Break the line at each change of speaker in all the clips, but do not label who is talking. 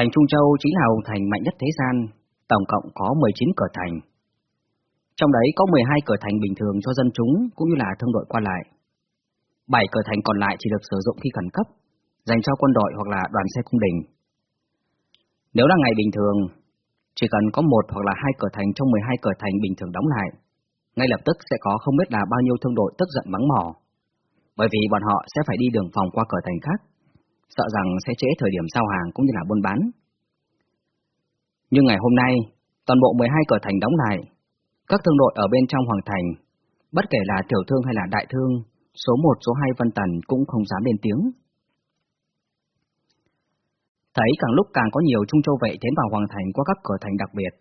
Thành Trung Châu chính là hồng thành mạnh nhất thế gian, tổng cộng có 19 cửa thành. Trong đấy có 12 cửa thành bình thường cho dân chúng cũng như là thương đội qua lại. 7 cửa thành còn lại chỉ được sử dụng khi khẩn cấp, dành cho quân đội hoặc là đoàn xe cung đình. Nếu là ngày bình thường, chỉ cần có một hoặc là hai cửa thành trong 12 cửa thành bình thường đóng lại, ngay lập tức sẽ có không biết là bao nhiêu thương đội tức giận mắng mỏ, bởi vì bọn họ sẽ phải đi đường vòng qua cửa thành khác, sợ rằng sẽ trễ thời điểm giao hàng cũng như là buôn bán. Nhưng ngày hôm nay, toàn bộ 12 cửa thành đóng lại, các thương đội ở bên trong hoàng thành, bất kể là tiểu thương hay là đại thương, số 1, số 2 Vân Tần cũng không dám lên tiếng. Thấy càng lúc càng có nhiều trung châu vệ tiến vào hoàng thành qua các cửa thành đặc biệt,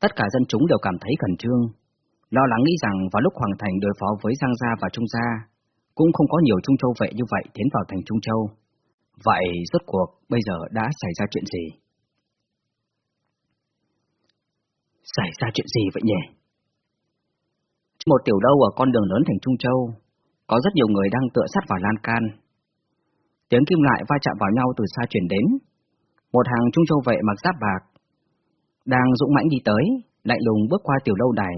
tất cả dân chúng đều cảm thấy khẩn trương, lo lắng nghĩ rằng vào lúc hoàng thành đối phó với Giang Gia và Trung Gia, cũng không có nhiều trung châu vệ như vậy tiến vào thành Trung Châu. Vậy rốt cuộc bây giờ đã xảy ra chuyện gì? Xảy ra chuyện gì vậy nhỉ? Một tiểu đâu ở con đường lớn thành Trung Châu, có rất nhiều người đang tựa sát vào lan can. Tiếng kim loại va chạm vào nhau từ xa chuyển đến. Một hàng Trung Châu vệ mặc giáp bạc, đang dũng mãnh đi tới, lạnh lùng bước qua tiểu lâu đài.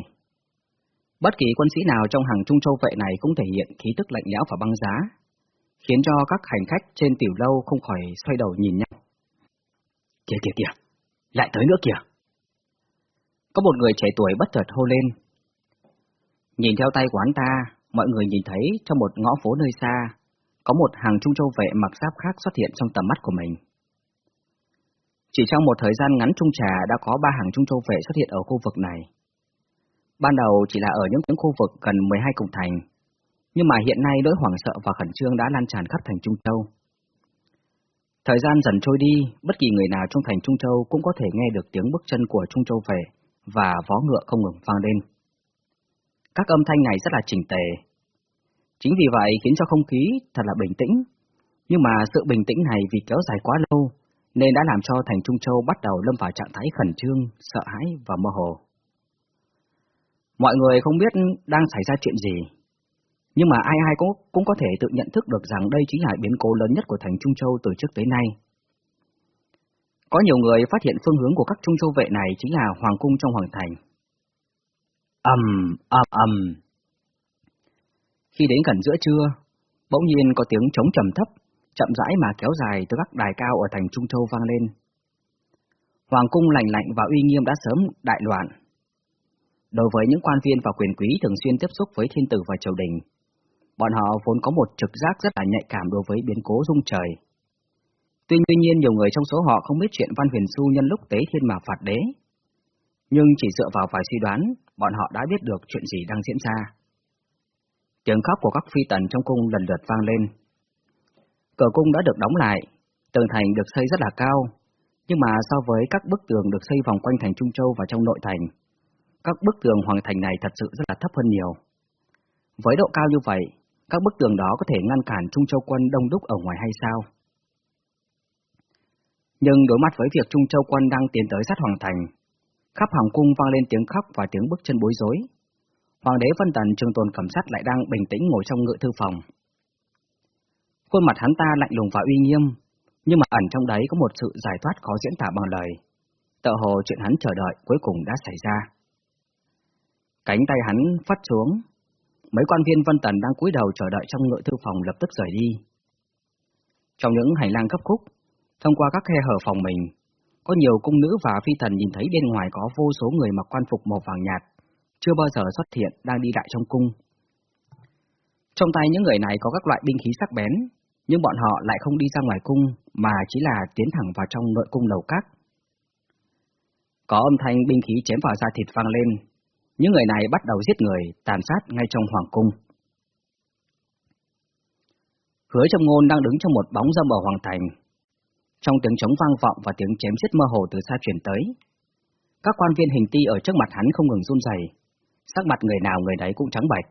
Bất kỳ quân sĩ nào trong hàng Trung Châu vệ này cũng thể hiện khí tức lạnh lẽo và băng giá, khiến cho các hành khách trên tiểu lâu không khỏi xoay đầu nhìn nhau. Kìa kìa kìa, lại tới nữa kìa. Có một người trẻ tuổi bất chợt hô lên. Nhìn theo tay của hắn ta, mọi người nhìn thấy trong một ngõ phố nơi xa, có một hàng trung châu vệ mặc giáp khác xuất hiện trong tầm mắt của mình. Chỉ trong một thời gian ngắn trung trà đã có ba hàng trung châu vệ xuất hiện ở khu vực này. Ban đầu chỉ là ở những, những khu vực gần 12 cổng thành, nhưng mà hiện nay nỗi hoảng sợ và khẩn trương đã lan tràn khắp thành Trung Châu. Thời gian dần trôi đi, bất kỳ người nào trong thành Trung Châu cũng có thể nghe được tiếng bước chân của Trung Châu về và vó ngựa không ngừng vang lên. Các âm thanh này rất là chỉnh tề. Chính vì vậy khiến cho không khí thật là bình tĩnh, nhưng mà sự bình tĩnh này vì kéo dài quá lâu nên đã làm cho thành Trung Châu bắt đầu lâm vào trạng thái khẩn trương, sợ hãi và mơ hồ. Mọi người không biết đang xảy ra chuyện gì, nhưng mà ai ai cũng, cũng có thể tự nhận thức được rằng đây chính là biến cố lớn nhất của thành Trung Châu từ trước tới nay. Có nhiều người phát hiện phương hướng của các trung châu vệ này chính là hoàng cung trong hoàng thành. ầm ầm ầm. Khi đến gần giữa trưa, bỗng nhiên có tiếng trống trầm thấp, chậm rãi mà kéo dài từ các đài cao ở thành Trung Châu vang lên. Hoàng cung lạnh lạnh và uy nghiêm đã sớm đại loạn. Đối với những quan viên và quyền quý thường xuyên tiếp xúc với thiên tử và triều đình, bọn họ vốn có một trực giác rất là nhạy cảm đối với biến cố rung trời Tuy nhiên nhiều người trong số họ không biết chuyện Văn Huyền Xu nhân lúc tế thiên mà phạt đế. Nhưng chỉ dựa vào vài suy đoán, bọn họ đã biết được chuyện gì đang diễn ra. Tiếng khóc của các phi tần trong cung lần lượt vang lên. Cửa cung đã được đóng lại, tường thành được xây rất là cao, nhưng mà so với các bức tường được xây vòng quanh thành Trung Châu và trong nội thành, các bức tường hoàng thành này thật sự rất là thấp hơn nhiều. Với độ cao như vậy, các bức tường đó có thể ngăn cản Trung Châu quân đông đúc ở ngoài hay sao? Nhưng đối mặt với việc Trung Châu quân đang tiến tới sát hoàng thành, khắp hoàng cung vang lên tiếng khóc và tiếng bước chân bối rối. Hoàng đế Vân Tần Trường Tồn Cẩm Sát lại đang bình tĩnh ngồi trong ngự thư phòng. Khuôn mặt hắn ta lạnh lùng và uy nghiêm, nhưng mà ẩn trong đấy có một sự giải thoát khó diễn tả bằng lời. Tợ hồ chuyện hắn chờ đợi cuối cùng đã xảy ra. Cánh tay hắn phát xuống, mấy quan viên Vân Tần đang cúi đầu chờ đợi trong ngựa thư phòng lập tức rời đi. Trong những hành lang cấp khúc, Thông qua các khe hở phòng mình, có nhiều cung nữ và phi thần nhìn thấy bên ngoài có vô số người mặc quan phục màu vàng nhạt, chưa bao giờ xuất hiện đang đi lại trong cung. Trong tay những người này có các loại binh khí sắc bén, nhưng bọn họ lại không đi ra ngoài cung mà chỉ là tiến thẳng vào trong nội cung lầu các. Có âm thanh binh khí chém vào da thịt vang lên, những người này bắt đầu giết người, tàn sát ngay trong hoàng cung. Hứa trong ngôn đang đứng trong một bóng dâm ở hoàng thành, trong tiếng trống vang vọng và tiếng chém giết mơ hồ từ xa truyền tới. Các quan viên hình ti ở trước mặt hắn không ngừng run rẩy, sắc mặt người nào người đấy cũng trắng bạch.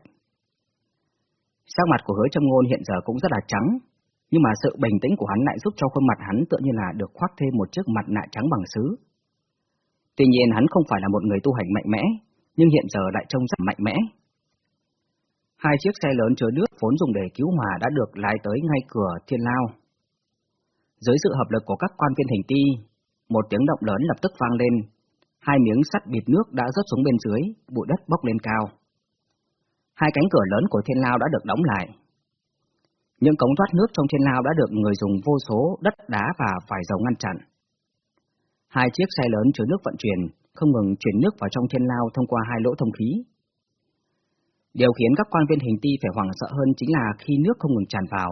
Sắc mặt của hứa trong ngôn hiện giờ cũng rất là trắng, nhưng mà sự bình tĩnh của hắn lại giúp cho khuôn mặt hắn tựa như là được khoác thêm một chiếc mặt nạ trắng bằng sứ. Tuy nhiên hắn không phải là một người tu hành mạnh mẽ, nhưng hiện giờ lại trông rất mạnh mẽ. Hai chiếc xe lớn chứa nước vốn dùng để cứu hỏa đã được lái tới ngay cửa thiên lao. Dưới sự hợp lực của các quan viên hình ti, một tiếng động lớn lập tức vang lên, hai miếng sắt bịt nước đã rớt xuống bên dưới, bụi đất bốc lên cao. Hai cánh cửa lớn của thiên lao đã được đóng lại. Những cống thoát nước trong thiên lao đã được người dùng vô số đất đá và vải dầu ngăn chặn. Hai chiếc xe lớn chứa nước vận chuyển, không ngừng chuyển nước vào trong thiên lao thông qua hai lỗ thông khí. Điều khiến các quan viên hình ti phải hoảng sợ hơn chính là khi nước không ngừng tràn vào.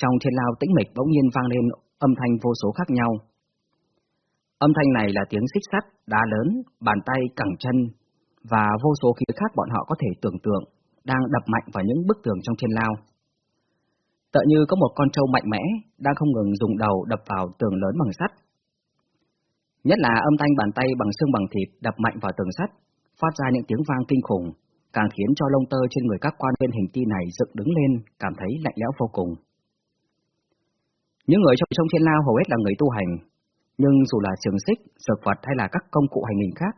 Trong thiên lao tĩnh mịch bỗng nhiên vang lên âm thanh vô số khác nhau. Âm thanh này là tiếng xích sắt, đá lớn, bàn tay, cẳng chân và vô số khí khác bọn họ có thể tưởng tượng đang đập mạnh vào những bức tường trong thiên lao. Tựa như có một con trâu mạnh mẽ đang không ngừng dùng đầu đập vào tường lớn bằng sắt. Nhất là âm thanh bàn tay bằng xương bằng thịt đập mạnh vào tường sắt, phát ra những tiếng vang kinh khủng, càng khiến cho lông tơ trên người các quan viên hình ti này dựng đứng lên, cảm thấy lạnh lẽo vô cùng. Những người trong trong thiên lao hầu hết là người tu hành, nhưng dù là trường xích, dược vật hay là các công cụ hành hình khác,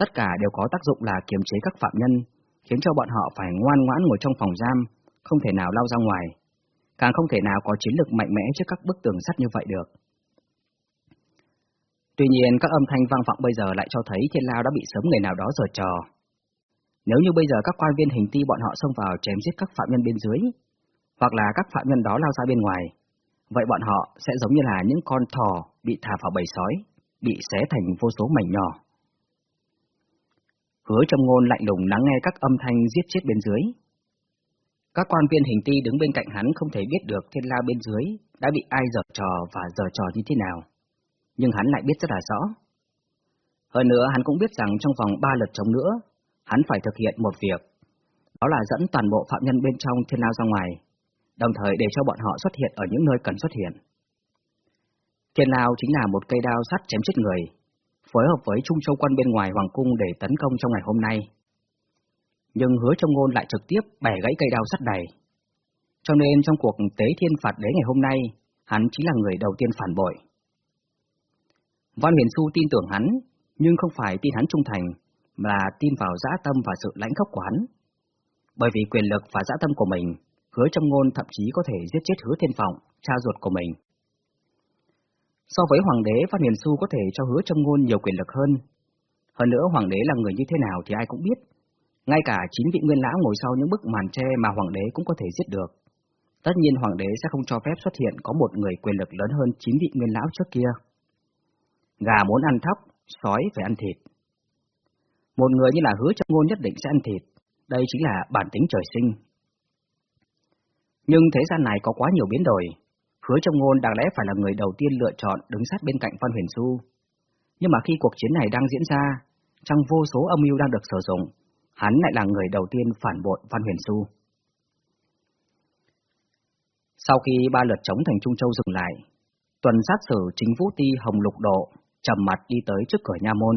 tất cả đều có tác dụng là kiềm chế các phạm nhân, khiến cho bọn họ phải ngoan ngoãn ngồi trong phòng giam, không thể nào lao ra ngoài, càng không thể nào có chiến lực mạnh mẽ trước các bức tường sắt như vậy được. Tuy nhiên các âm thanh vang vọng bây giờ lại cho thấy thiên lao đã bị sớm người nào đó giở trò. Nếu như bây giờ các quan viên hình ti bọn họ xông vào chém giết các phạm nhân bên dưới, hoặc là các phạm nhân đó lao ra bên ngoài, vậy bọn họ sẽ giống như là những con thỏ bị thả vào bầy sói, bị xé thành vô số mảnh nhỏ. Hứa trong ngôn lạnh lùng lắng nghe các âm thanh giết chết bên dưới. Các quan viên hình ti đứng bên cạnh hắn không thể biết được thiên lao bên dưới đã bị ai giở trò và giở trò như thế nào nhưng hắn lại biết rất là rõ. Hơn nữa hắn cũng biết rằng trong vòng ba lượt chống nữa, hắn phải thực hiện một việc, đó là dẫn toàn bộ phạm nhân bên trong thiên lao ra ngoài, đồng thời để cho bọn họ xuất hiện ở những nơi cần xuất hiện. Thiên lao chính là một cây đao sắt chém chết người, phối hợp với Trung Châu quân bên ngoài Hoàng Cung để tấn công trong ngày hôm nay. Nhưng hứa trong ngôn lại trực tiếp bẻ gãy cây đao sắt này. Cho nên trong cuộc tế thiên phạt đế ngày hôm nay, hắn chính là người đầu tiên phản bội. Văn Huyền Xu tin tưởng hắn, nhưng không phải tin hắn trung thành, mà là tin vào dã tâm và sự lãnh khốc của hắn. Bởi vì quyền lực và dã tâm của mình, hứa trong ngôn thậm chí có thể giết chết hứa thiên vọng, cha ruột của mình. So với hoàng đế, Văn Huyền Xu có thể cho hứa trong ngôn nhiều quyền lực hơn. Hơn nữa hoàng đế là người như thế nào thì ai cũng biết. Ngay cả chín vị nguyên lão ngồi sau những bức màn tre mà hoàng đế cũng có thể giết được. Tất nhiên hoàng đế sẽ không cho phép xuất hiện có một người quyền lực lớn hơn chín vị nguyên lão trước kia. Gà muốn ăn thóc, sói phải ăn thịt. Một người như là hứa trong ngôn nhất định sẽ ăn thịt, đây chính là bản tính trời sinh. Nhưng thế gian này có quá nhiều biến đổi, hứa trong ngôn đáng lẽ phải là người đầu tiên lựa chọn đứng sát bên cạnh Phan Huyền Xu. Nhưng mà khi cuộc chiến này đang diễn ra, trong vô số âm mưu đang được sử dụng, hắn lại là người đầu tiên phản bội Phan Huyền Xu. Sau khi ba lượt chống thành Trung Châu dừng lại, tuần sát xử chính Vũ Ti Hồng Lục Độ trầm mặt đi tới trước cửa nha môn.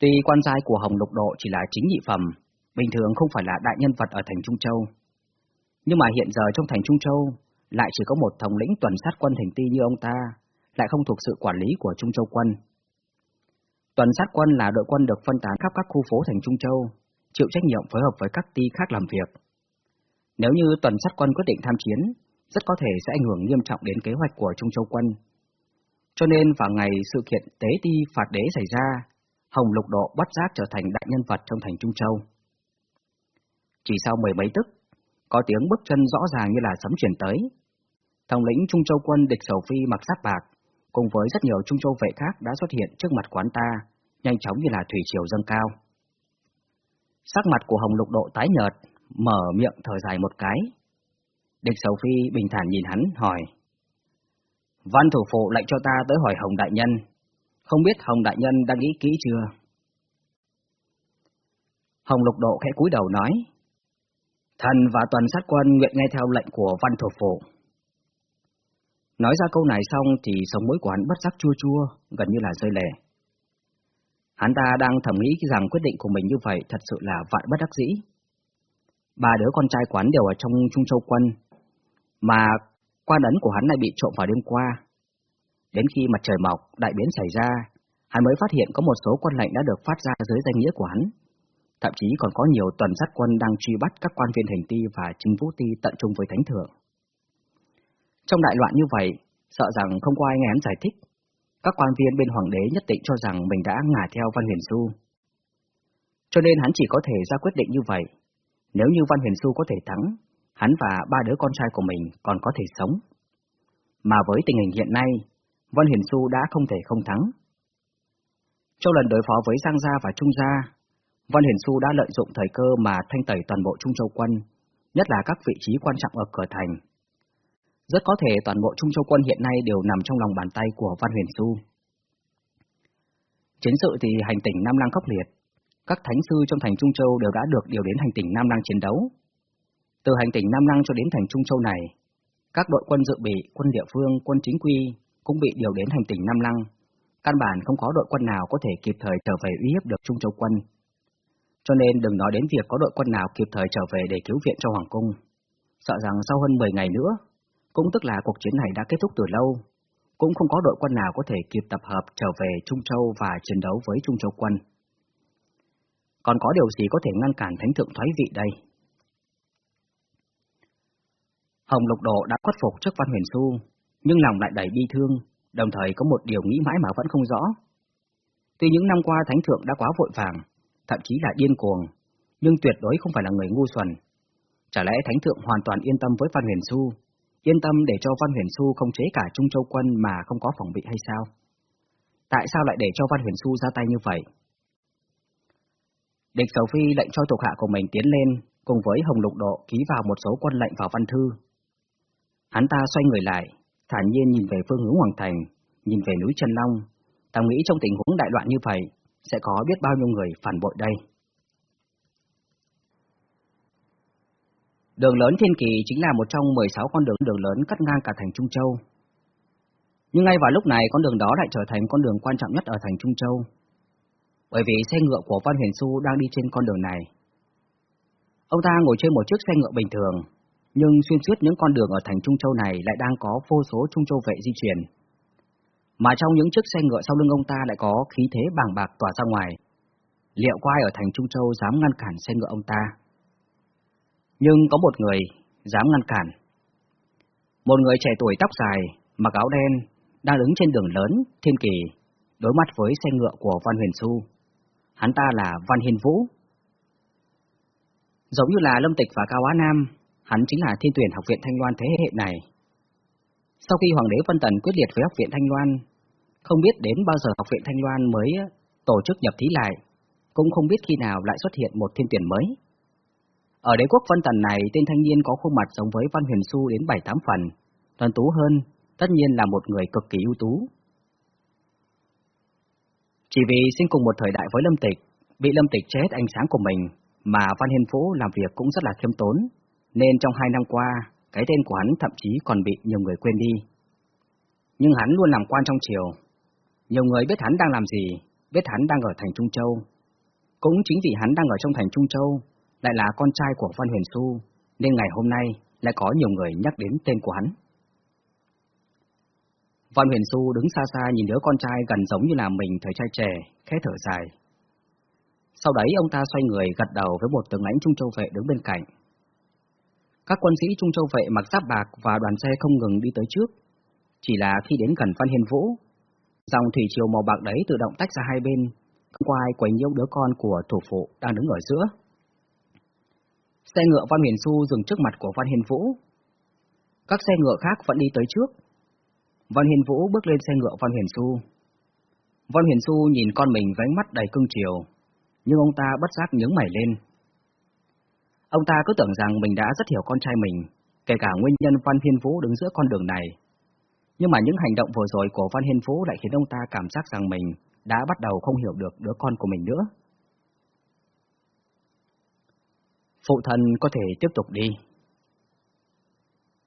Tuy quan giai của Hồng Lục Độ chỉ là chính nhị phẩm, bình thường không phải là đại nhân vật ở thành Trung Châu. Nhưng mà hiện giờ trong thành Trung Châu, lại chỉ có một thống lĩnh tuần sát quân thành ti như ông ta, lại không thuộc sự quản lý của Trung Châu quân. Tuần sát quân là đội quân được phân tán khắp các khu phố thành Trung Châu, chịu trách nhiệm phối hợp với các ti khác làm việc. Nếu như tuần sát quân quyết định tham chiến, rất có thể sẽ ảnh hưởng nghiêm trọng đến kế hoạch của Trung Châu quân, cho nên vào ngày sự kiện tế ti phạt đế xảy ra, Hồng Lục Độ bắt giác trở thành đại nhân vật trong thành Trung Châu. Chỉ sau mười mấy tức, có tiếng bước chân rõ ràng như là sấm chuyển tới. Thống lĩnh Trung Châu quân địch Sầu Phi mặc sát bạc, cùng với rất nhiều Trung Châu vệ khác đã xuất hiện trước mặt quán ta, nhanh chóng như là thủy triều dâng cao. Sắc mặt của Hồng Lục Độ tái nhợt, mở miệng thở dài một cái. Địch Sầu Phi bình thản nhìn hắn, hỏi. Văn thủ phụ lệnh cho ta tới hỏi Hồng Đại Nhân. Không biết Hồng Đại Nhân đang nghĩ kỹ chưa? Hồng Lục Độ khẽ cúi đầu nói. Thần và toàn sát quân nguyện nghe theo lệnh của văn thủ phụ. Nói ra câu này xong thì sống mũi của hắn bất giác chua chua, gần như là rơi lệ. Hắn ta đang thầm nghĩ rằng quyết định của mình như vậy thật sự là vạn bất đắc dĩ. Ba đứa con trai quán đều ở trong Trung Châu Quân, mà Quan ấn của hắn lại bị trộm vào đêm qua. Đến khi mặt trời mọc, đại biến xảy ra, hắn mới phát hiện có một số quân lệnh đã được phát ra dưới danh nghĩa của hắn. Thậm chí còn có nhiều tuần sát quân đang truy bắt các quan viên hành ti và chính vũ ti tận trung với thánh thượng. Trong đại loạn như vậy, sợ rằng không có ai nghe hắn giải thích, các quan viên bên hoàng đế nhất định cho rằng mình đã ngả theo Văn Huyền du. Cho nên hắn chỉ có thể ra quyết định như vậy. Nếu như Văn Huyền du có thể thắng, hắn và ba đứa con trai của mình còn có thể sống. Mà với tình hình hiện nay, Văn hiển Xu đã không thể không thắng. Trong lần đối phó với Giang Gia và Trung Gia, Văn hiển Xu đã lợi dụng thời cơ mà thanh tẩy toàn bộ Trung Châu quân, nhất là các vị trí quan trọng ở cửa thành. Rất có thể toàn bộ Trung Châu quân hiện nay đều nằm trong lòng bàn tay của Văn Huyền Xu. Chiến sự thì hành tỉnh Nam Lang khốc liệt, các thánh sư trong thành Trung Châu đều đã được điều đến hành tỉnh Nam Lang chiến đấu. Từ hành tỉnh Nam Năng cho đến thành Trung Châu này, các đội quân dự bị, quân địa phương, quân chính quy cũng bị điều đến hành tỉnh Nam Lăng. Căn bản không có đội quân nào có thể kịp thời trở về uy hiếp được Trung Châu quân. Cho nên đừng nói đến việc có đội quân nào kịp thời trở về để cứu viện cho Hoàng Cung. Sợ rằng sau hơn 10 ngày nữa, cũng tức là cuộc chiến này đã kết thúc từ lâu, cũng không có đội quân nào có thể kịp tập hợp trở về Trung Châu và chiến đấu với Trung Châu quân. Còn có điều gì có thể ngăn cản Thánh Thượng thoái vị đây? Hồng Lục Độ đã khuất phục trước Văn Huyền Xu, nhưng lòng lại đầy bi thương, đồng thời có một điều nghĩ mãi mà vẫn không rõ. Tuy những năm qua Thánh Thượng đã quá vội vàng, thậm chí là điên cuồng, nhưng tuyệt đối không phải là người ngu xuẩn. Chả lẽ Thánh Thượng hoàn toàn yên tâm với Văn Huyền Xu, yên tâm để cho Văn Huyền Xu không chế cả Trung Châu quân mà không có phòng bị hay sao? Tại sao lại để cho Văn Huyền Xu ra tay như vậy? Địch Sầu Phi lệnh cho thuộc hạ của mình tiến lên, cùng với Hồng Lục Độ ký vào một số quân lệnh vào văn thư. Hắn ta xoay người lại, thản nhiên nhìn về phương hướng Hoàng Thành, nhìn về núi Trần Long, ta nghĩ trong tình huống đại loạn như vậy, sẽ có biết bao nhiêu người phản bội đây. Đường lớn Thiên Kỳ chính là một trong 16 con đường đường lớn cắt ngang cả thành Trung Châu. Nhưng ngay vào lúc này con đường đó lại trở thành con đường quan trọng nhất ở thành Trung Châu. Bởi vì xe ngựa của Văn Huyền Xu đang đi trên con đường này. Ông ta ngồi trên một chiếc xe ngựa bình thường, nhưng xuyên suốt những con đường ở thành Trung Châu này lại đang có vô số Trung Châu vệ di chuyển. Mà trong những chiếc xe ngựa sau lưng ông ta lại có khí thế bàng bạc tỏa ra ngoài. Liệu có ai ở thành Trung Châu dám ngăn cản xe ngựa ông ta? Nhưng có một người dám ngăn cản. Một người trẻ tuổi tóc dài, mặc áo đen, đang đứng trên đường lớn, thiên kỳ, đối mặt với xe ngựa của Văn Huyền Xu. Hắn ta là Văn Hiền Vũ. Giống như là Lâm Tịch và Cao Á Nam, hắn chính là thiên tuyển học viện Thanh Loan thế hệ này. Sau khi Hoàng đế Vân Tần quyết liệt với học viện Thanh Loan, không biết đến bao giờ học viện Thanh Loan mới tổ chức nhập thí lại, cũng không biết khi nào lại xuất hiện một thiên tuyển mới. Ở đế quốc Vân Tần này, tên thanh niên có khuôn mặt giống với Văn Huyền Xu đến 7-8 phần, tuần tú hơn, tất nhiên là một người cực kỳ ưu tú. Chỉ vì sinh cùng một thời đại với Lâm Tịch, bị Lâm Tịch chết ánh sáng của mình, mà Văn Hiên Vũ làm việc cũng rất là khiêm tốn, nên trong hai năm qua, cái tên của hắn thậm chí còn bị nhiều người quên đi. Nhưng hắn luôn làm quan trong triều. Nhiều người biết hắn đang làm gì, biết hắn đang ở thành Trung Châu. Cũng chính vì hắn đang ở trong thành Trung Châu, lại là con trai của Văn Huyền Xu, nên ngày hôm nay lại có nhiều người nhắc đến tên của hắn. Văn Huyền Xu đứng xa xa nhìn đứa con trai gần giống như là mình thời trai trẻ, khẽ thở dài. Sau đấy ông ta xoay người gật đầu với một tướng lãnh Trung Châu vệ đứng bên cạnh. Các quân sĩ Trung Châu vệ mặc giáp bạc và đoàn xe không ngừng đi tới trước. Chỉ là khi đến gần Văn Hiền Vũ, dòng thủy triều màu bạc đấy tự động tách ra hai bên, không qua ai quấy nhiễu đứa con của thủ phụ đang đứng ở giữa. Xe ngựa Văn Huyền Xu dừng trước mặt của Văn Hiền Vũ. Các xe ngựa khác vẫn đi tới trước. Văn Hiền Vũ bước lên xe ngựa Văn Huyền Xu. Văn Huyền Xu nhìn con mình với ánh mắt đầy cưng chiều, nhưng ông ta bất giác nhướng mày lên. Ông ta cứ tưởng rằng mình đã rất hiểu con trai mình, kể cả nguyên nhân Văn Hiên Vũ đứng giữa con đường này. Nhưng mà những hành động vừa rồi của Văn Hiên Vũ lại khiến ông ta cảm giác rằng mình đã bắt đầu không hiểu được đứa con của mình nữa. Phụ thân có thể tiếp tục đi.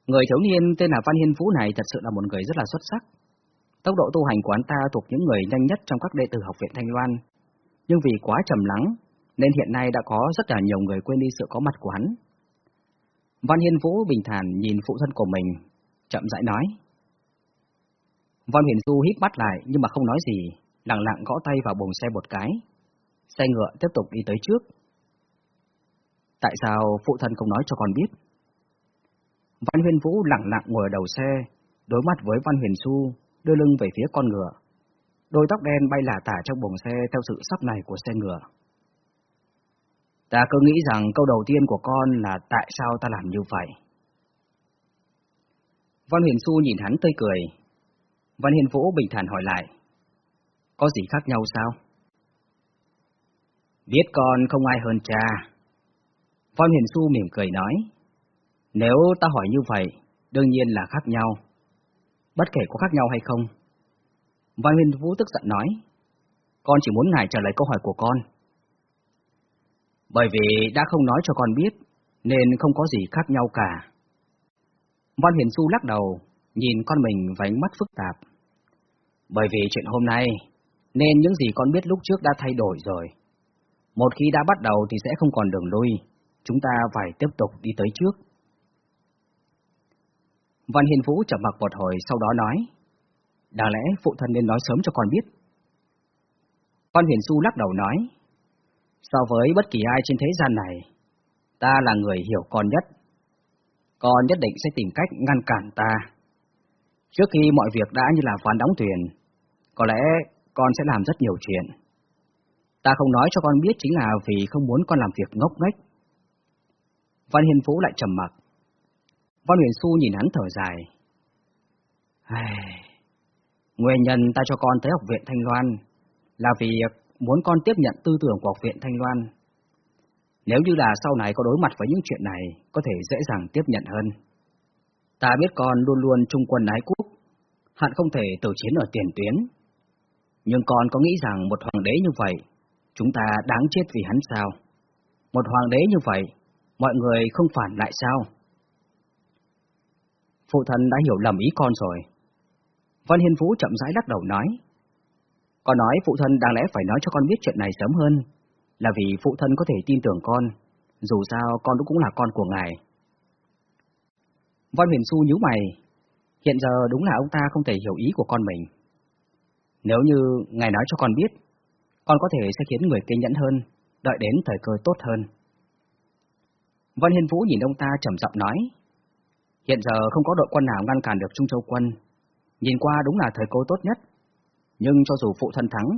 Người thiếu niên tên là Văn Hiên Vũ này thật sự là một người rất là xuất sắc. Tốc độ tu hành của hắn ta thuộc những người nhanh nhất trong các đệ tử học viện Thanh Loan. Nhưng vì quá trầm lắng, nên hiện nay đã có rất là nhiều người quên đi sự có mặt của hắn. Văn Hiên Vũ bình thản nhìn phụ thân của mình, chậm rãi nói. Văn Huyền Du hít mắt lại nhưng mà không nói gì, lặng lặng gõ tay vào bồng xe một cái. Xe ngựa tiếp tục đi tới trước. Tại sao phụ thân không nói cho con biết? Văn Huyền Vũ lặng lặng ngồi ở đầu xe, đối mặt với Văn Huyền Du, đưa lưng về phía con ngựa, đôi tóc đen bay lả tả trong bồn xe theo sự sắp này của xe ngựa. Ta cứ nghĩ rằng câu đầu tiên của con là tại sao ta làm như vậy. Văn Huyền Xu nhìn hắn tươi cười. Văn Hiền Vũ bình thản hỏi lại. Có gì khác nhau sao? Biết con không ai hơn cha. Văn Huyền Xu mỉm cười nói. Nếu ta hỏi như vậy, đương nhiên là khác nhau. Bất kể có khác nhau hay không. Văn Huyền Vũ tức giận nói. Con chỉ muốn ngài trả lời câu hỏi của con. Bởi vì đã không nói cho con biết, nên không có gì khác nhau cả. Văn Huyền Du lắc đầu, nhìn con mình với ánh mắt phức tạp. Bởi vì chuyện hôm nay, nên những gì con biết lúc trước đã thay đổi rồi. Một khi đã bắt đầu thì sẽ không còn đường lui, chúng ta phải tiếp tục đi tới trước. Văn Hiền Vũ chậm mặc một hồi sau đó nói, đáng lẽ phụ thân nên nói sớm cho con biết. Văn Huyền Du lắc đầu nói, So với bất kỳ ai trên thế gian này, ta là người hiểu con nhất. Con nhất định sẽ tìm cách ngăn cản ta. Trước khi mọi việc đã như là phán đóng thuyền, có lẽ con sẽ làm rất nhiều chuyện. Ta không nói cho con biết chính là vì không muốn con làm việc ngốc nghếch. Văn Hiền Phú lại trầm mặc. Văn Huyền Xu nhìn hắn thở dài. Nguyên nhân ta cho con tới học viện Thanh Loan là vì muốn con tiếp nhận tư tưởng của học viện Thanh Loan. Nếu như là sau này có đối mặt với những chuyện này, có thể dễ dàng tiếp nhận hơn. Ta biết con luôn luôn trung quân ái quốc, hạn không thể tử chiến ở tiền tuyến. Nhưng con có nghĩ rằng một hoàng đế như vậy, chúng ta đáng chết vì hắn sao? Một hoàng đế như vậy, mọi người không phản lại sao? Phụ thân đã hiểu lầm ý con rồi. Văn Hiên vũ chậm rãi lắc đầu nói. Con nói phụ thân đáng lẽ phải nói cho con biết chuyện này sớm hơn, là vì phụ thân có thể tin tưởng con, dù sao con cũng là con của ngài. Văn Huyền Xu nhíu mày, hiện giờ đúng là ông ta không thể hiểu ý của con mình. Nếu như ngài nói cho con biết, con có thể sẽ khiến người kiên nhẫn hơn, đợi đến thời cơ tốt hơn. Văn Hiên Vũ nhìn ông ta trầm giọng nói, hiện giờ không có đội quân nào ngăn cản được Trung Châu quân, nhìn qua đúng là thời cơ tốt nhất nhưng cho dù phụ thân thắng,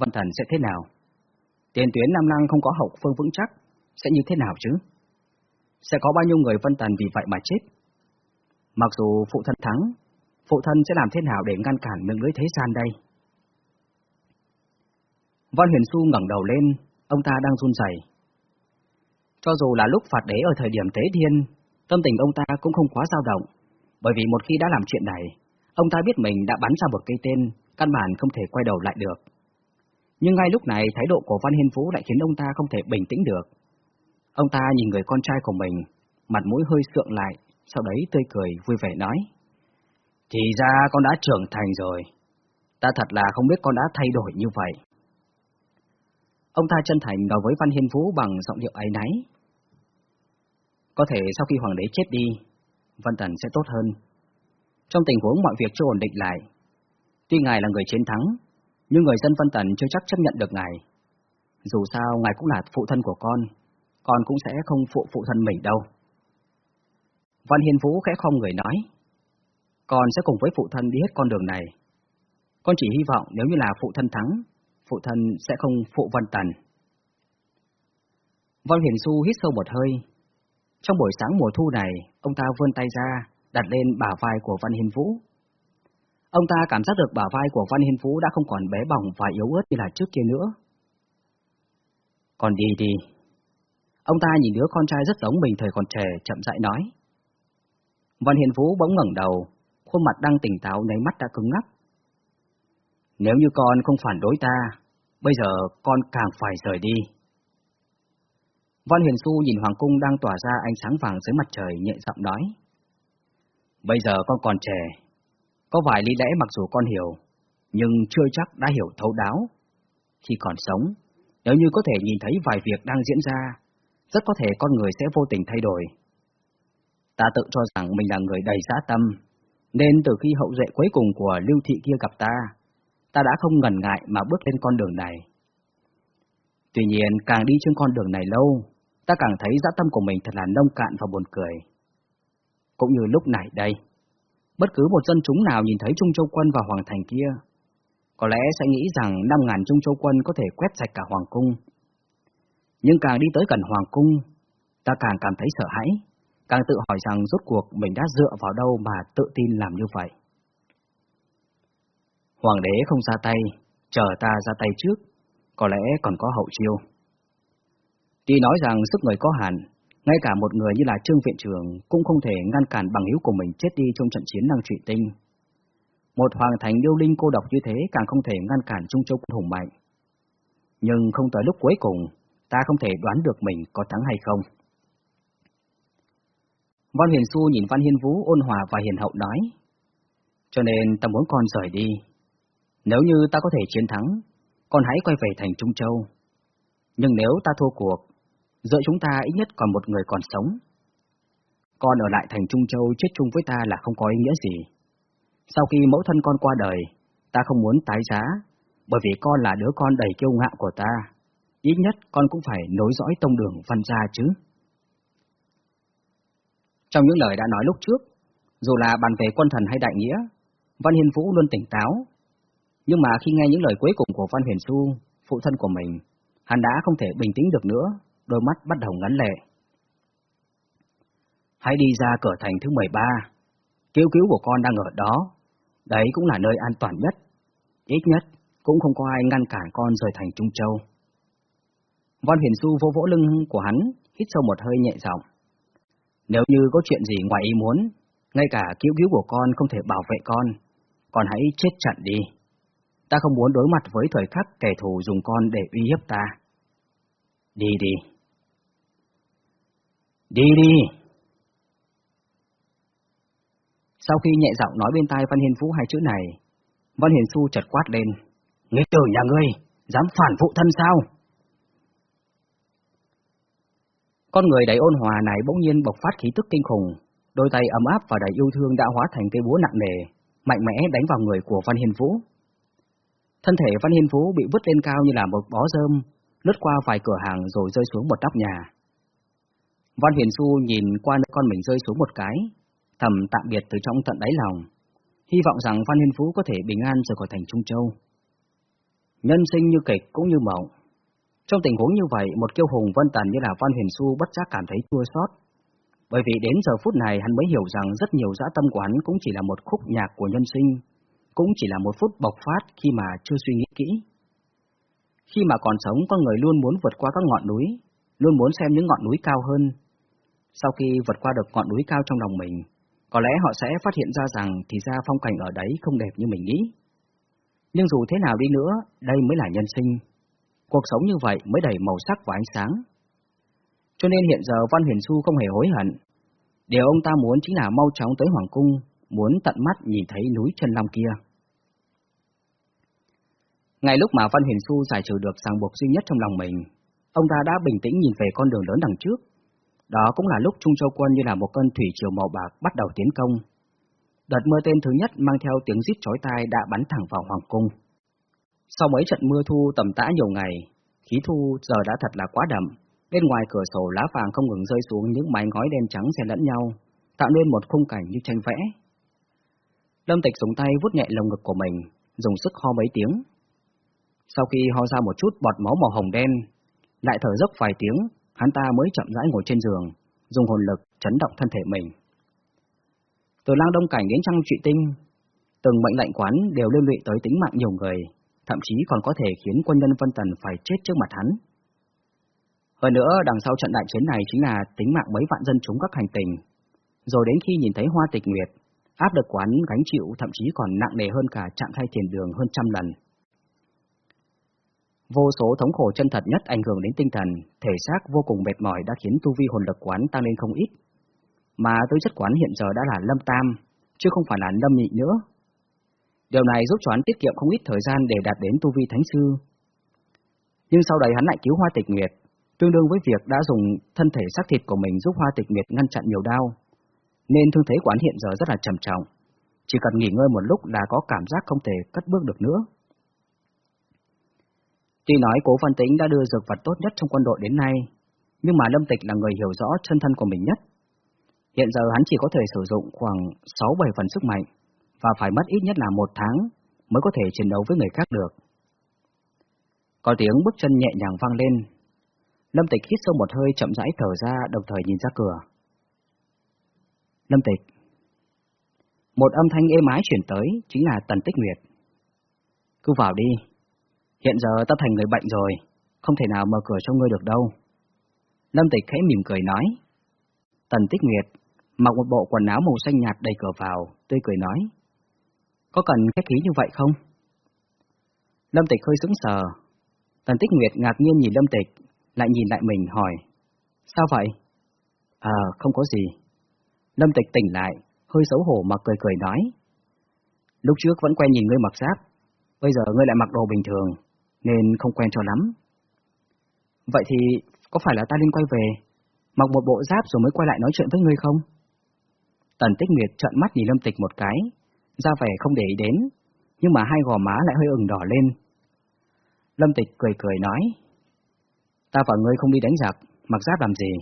Vân Thần sẽ thế nào? Tiền tuyến Nam Lăng không có hậu phương vững chắc, sẽ như thế nào chứ? Sẽ có bao nhiêu người Vân Thần vì vậy mà chết? Mặc dù phụ thân thắng, phụ thân sẽ làm thế nào để ngăn cản miệng lưới thế gian đây? Văn Huyền Xu ngẩng đầu lên, ông ta đang run rẩy. Cho dù là lúc phạt đế ở thời điểm tế thiên, tâm tình ông ta cũng không quá dao động, bởi vì một khi đã làm chuyện này, ông ta biết mình đã bắn ra một cây tên căn bản không thể quay đầu lại được. Nhưng ngay lúc này thái độ của Văn Hiên Phú lại khiến ông ta không thể bình tĩnh được. Ông ta nhìn người con trai của mình, mặt mũi hơi sượng lại, sau đấy tươi cười vui vẻ nói. Thì ra con đã trưởng thành rồi. Ta thật là không biết con đã thay đổi như vậy. Ông ta chân thành nói với Văn Hiên Phú bằng giọng điệu ấy náy. Có thể sau khi hoàng đế chết đi, Văn Tần sẽ tốt hơn. Trong tình huống mọi việc chưa ổn định lại, Tuy ngài là người chiến thắng, nhưng người dân Vân Tần chưa chắc chấp nhận được ngài. Dù sao, ngài cũng là phụ thân của con, con cũng sẽ không phụ phụ thân mình đâu. Văn Hiền Vũ khẽ không người nói, con sẽ cùng với phụ thân đi hết con đường này. Con chỉ hy vọng nếu như là phụ thân thắng, phụ thân sẽ không phụ Vân Tần. Văn Hiền Du hít sâu một hơi. Trong buổi sáng mùa thu này, ông ta vươn tay ra, đặt lên bả vai của Văn Hiền Vũ, Ông ta cảm giác được bả vai của Văn Hiên Phú đã không còn bé bỏng và yếu ớt như là trước kia nữa. Còn đi đi. Ông ta nhìn đứa con trai rất giống mình thời còn trẻ, chậm rãi nói. Văn Hiên Phú bỗng ngẩng đầu, khuôn mặt đang tỉnh táo nháy mắt đã cứng ngắc. Nếu như con không phản đối ta, bây giờ con càng phải rời đi. Văn Huyền Xu nhìn Hoàng Cung đang tỏa ra ánh sáng vàng dưới mặt trời nhẹ giọng nói. Bây giờ con còn trẻ, có vài lý lẽ mặc dù con hiểu, nhưng chưa chắc đã hiểu thấu đáo. Khi còn sống, nếu như có thể nhìn thấy vài việc đang diễn ra, rất có thể con người sẽ vô tình thay đổi. Ta tự cho rằng mình là người đầy giá tâm, nên từ khi hậu duệ cuối cùng của lưu thị kia gặp ta, ta đã không ngần ngại mà bước lên con đường này. Tuy nhiên, càng đi trên con đường này lâu, ta càng thấy dã tâm của mình thật là nông cạn và buồn cười. Cũng như lúc này đây. Bất cứ một dân chúng nào nhìn thấy Trung Châu Quân và Hoàng Thành kia, có lẽ sẽ nghĩ rằng năm ngàn Trung Châu quân có thể quét sạch cả Hoàng Cung. Nhưng càng đi tới gần Hoàng Cung, ta càng cảm thấy sợ hãi, càng tự hỏi rằng rốt cuộc mình đã dựa vào đâu mà tự tin làm như vậy. Hoàng đế không ra tay, chờ ta ra tay trước, có lẽ còn có hậu chiêu. Tuy nói rằng sức người có hạn, ngay cả một người như là Trương Viện Trường cũng không thể ngăn cản bằng hữu của mình chết đi trong trận chiến năng trụy tinh. Một hoàng thành yêu linh cô độc như thế càng không thể ngăn cản Trung Châu quân hùng mạnh. Nhưng không tới lúc cuối cùng, ta không thể đoán được mình có thắng hay không. Văn Huyền Xu nhìn Văn Hiên Vũ ôn hòa và hiền hậu nói, cho nên ta muốn con rời đi. Nếu như ta có thể chiến thắng, con hãy quay về thành Trung Châu. Nhưng nếu ta thua cuộc, giữa chúng ta ít nhất còn một người còn sống. Con ở lại thành Trung Châu chết chung với ta là không có ý nghĩa gì. Sau khi mẫu thân con qua đời, ta không muốn tái giá, bởi vì con là đứa con đầy kiêu ngạo của ta. Ít nhất con cũng phải nối dõi tông đường văn gia chứ. Trong những lời đã nói lúc trước, dù là bàn về quân thần hay đại nghĩa, Văn Hiên Vũ luôn tỉnh táo. Nhưng mà khi nghe những lời cuối cùng của Văn Huyền Xu, phụ thân của mình, hắn đã không thể bình tĩnh được nữa, đôi mắt bắt đầu ngấn lệ. Hãy đi ra cửa thành thứ 13, cứu cứu của con đang ở đó, đấy cũng là nơi an toàn nhất, ít nhất cũng không có ai ngăn cản con rời thành Trung Châu. Văn Huyền Du vỗ vỗ lưng của hắn, hít sâu một hơi nhẹ giọng. Nếu như có chuyện gì ngoài ý muốn, ngay cả cứu cứu của con không thể bảo vệ con, con hãy chết trận đi. Ta không muốn đối mặt với thời khắc kẻ thù dùng con để uy hiếp ta. Đi đi. Đi đi. Sau khi nhẹ giọng nói bên tai Văn Hiền Phú hai chữ này, Văn Hiền Xu chợt quát lên. Nghịch tử nhà ngươi, dám phản phụ thân sao? Con người đầy ôn hòa này bỗng nhiên bộc phát khí tức kinh khủng, đôi tay ấm áp và đầy yêu thương đã hóa thành cây búa nặng nề, mạnh mẽ đánh vào người của Văn hiền Vũ. Thân thể Văn Hiên Vũ bị vứt lên cao như là một bó rơm, lướt qua vài cửa hàng rồi rơi xuống một nóc nhà. Văn Huyền Du nhìn qua nơi con mình rơi xuống một cái, thầm tạm biệt từ trong tận đáy lòng, hy vọng rằng Văn Hiên Vũ có thể bình an rời khỏi thành Trung Châu. Nhân sinh như kịch cũng như mộng, trong tình huống như vậy, một kiêu hùng vân tần như là Văn Huyền Du bất giác cảm thấy chua xót, bởi vì đến giờ phút này hắn mới hiểu rằng rất nhiều dã tâm của hắn cũng chỉ là một khúc nhạc của nhân sinh, cũng chỉ là một phút bộc phát khi mà chưa suy nghĩ kỹ. Khi mà còn sống, con người luôn muốn vượt qua các ngọn núi, luôn muốn xem những ngọn núi cao hơn. Sau khi vượt qua được ngọn núi cao trong lòng mình, có lẽ họ sẽ phát hiện ra rằng thì ra phong cảnh ở đấy không đẹp như mình nghĩ. Nhưng dù thế nào đi nữa, đây mới là nhân sinh. Cuộc sống như vậy mới đầy màu sắc và ánh sáng. Cho nên hiện giờ Văn Huyền Xu không hề hối hận. Điều ông ta muốn chính là mau chóng tới Hoàng Cung, muốn tận mắt nhìn thấy núi chân long kia. Ngay lúc mà Văn Huyền Xu giải trừ được ràng buộc duy nhất trong lòng mình, ông ta đã bình tĩnh nhìn về con đường lớn đằng trước. Đó cũng là lúc Trung Châu Quân như là một cơn thủy triều màu bạc bắt đầu tiến công. Đợt mưa tên thứ nhất mang theo tiếng rít chói tai đã bắn thẳng vào Hoàng Cung. Sau mấy trận mưa thu tầm tã nhiều ngày, khí thu giờ đã thật là quá đậm, bên ngoài cửa sổ lá vàng không ngừng rơi xuống những mái ngói đen trắng xen lẫn nhau, tạo nên một khung cảnh như tranh vẽ. Lâm Tịch dùng tay vuốt nhẹ lồng ngực của mình, dùng sức ho mấy tiếng. Sau khi ho ra một chút bọt máu màu hồng đen, lại thở dốc vài tiếng, hắn ta mới chậm rãi ngồi trên giường, dùng hồn lực chấn động thân thể mình. Từ lang đông cảnh đến trăng trụy tinh, từng mệnh lệnh quán đều liên lụy tới tính mạng nhiều người, thậm chí còn có thể khiến quân nhân Vân Tần phải chết trước mặt hắn. Hơn nữa, đằng sau trận đại chiến này chính là tính mạng mấy vạn dân chúng các hành tình. Rồi đến khi nhìn thấy Hoa Tịch Nguyệt, áp lực quán gánh chịu thậm chí còn nặng nề hơn cả trạng thay thiền đường hơn trăm lần. Vô số thống khổ chân thật nhất ảnh hưởng đến tinh thần, thể xác vô cùng mệt mỏi đã khiến tu vi hồn lực quán tăng lên không ít. Mà tư chất quán hiện giờ đã là lâm tam, chứ không phải là lâm nhị nữa. Điều này giúp cho hắn tiết kiệm không ít thời gian để đạt đến tu vi thánh sư. Nhưng sau đấy hắn lại cứu Hoa Tịch Nguyệt, tương đương với việc đã dùng thân thể xác thịt của mình giúp Hoa Tịch Nguyệt ngăn chặn nhiều đau, nên thương thế quán hiện giờ rất là trầm trọng. Chỉ cần nghỉ ngơi một lúc là có cảm giác không thể cất bước được nữa. Tuy nói cố văn tĩnh đã đưa dược vật tốt nhất trong quân đội đến nay, nhưng mà Lâm Tịch là người hiểu rõ chân thân của mình nhất. Hiện giờ hắn chỉ có thể sử dụng khoảng 6-7 phần sức mạnh, và phải mất ít nhất là một tháng mới có thể chiến đấu với người khác được. Có tiếng bước chân nhẹ nhàng vang lên. Lâm Tịch hít sâu một hơi chậm rãi thở ra đồng thời nhìn ra cửa. Lâm Tịch Một âm thanh êm ái chuyển tới chính là Tần Tích Nguyệt. Cứ vào đi. Hiện giờ ta thành người bệnh rồi, không thể nào mở cửa cho ngươi được đâu. Lâm Tịch khẽ mỉm cười nói. Tần Tích Nguyệt mặc một bộ quần áo màu xanh nhạt đầy cửa vào, tươi cười nói. Có cần khách khí như vậy không? Lâm Tịch hơi sững sờ. Tần Tích Nguyệt ngạc nhiên nhìn Lâm Tịch, lại nhìn lại mình hỏi. Sao vậy? À, không có gì. Lâm Tịch tỉnh lại, hơi xấu hổ mà cười cười nói. Lúc trước vẫn quen nhìn ngươi mặc giáp, bây giờ ngươi lại mặc đồ bình thường, nên không quen cho lắm. Vậy thì có phải là ta nên quay về, mặc một bộ giáp rồi mới quay lại nói chuyện với ngươi không? Tần Tích Nguyệt trợn mắt nhìn Lâm Tịch một cái, ra vẻ không để ý đến, nhưng mà hai gò má lại hơi ửng đỏ lên. Lâm Tịch cười cười nói, ta và ngươi không đi đánh giặc, mặc giáp làm gì?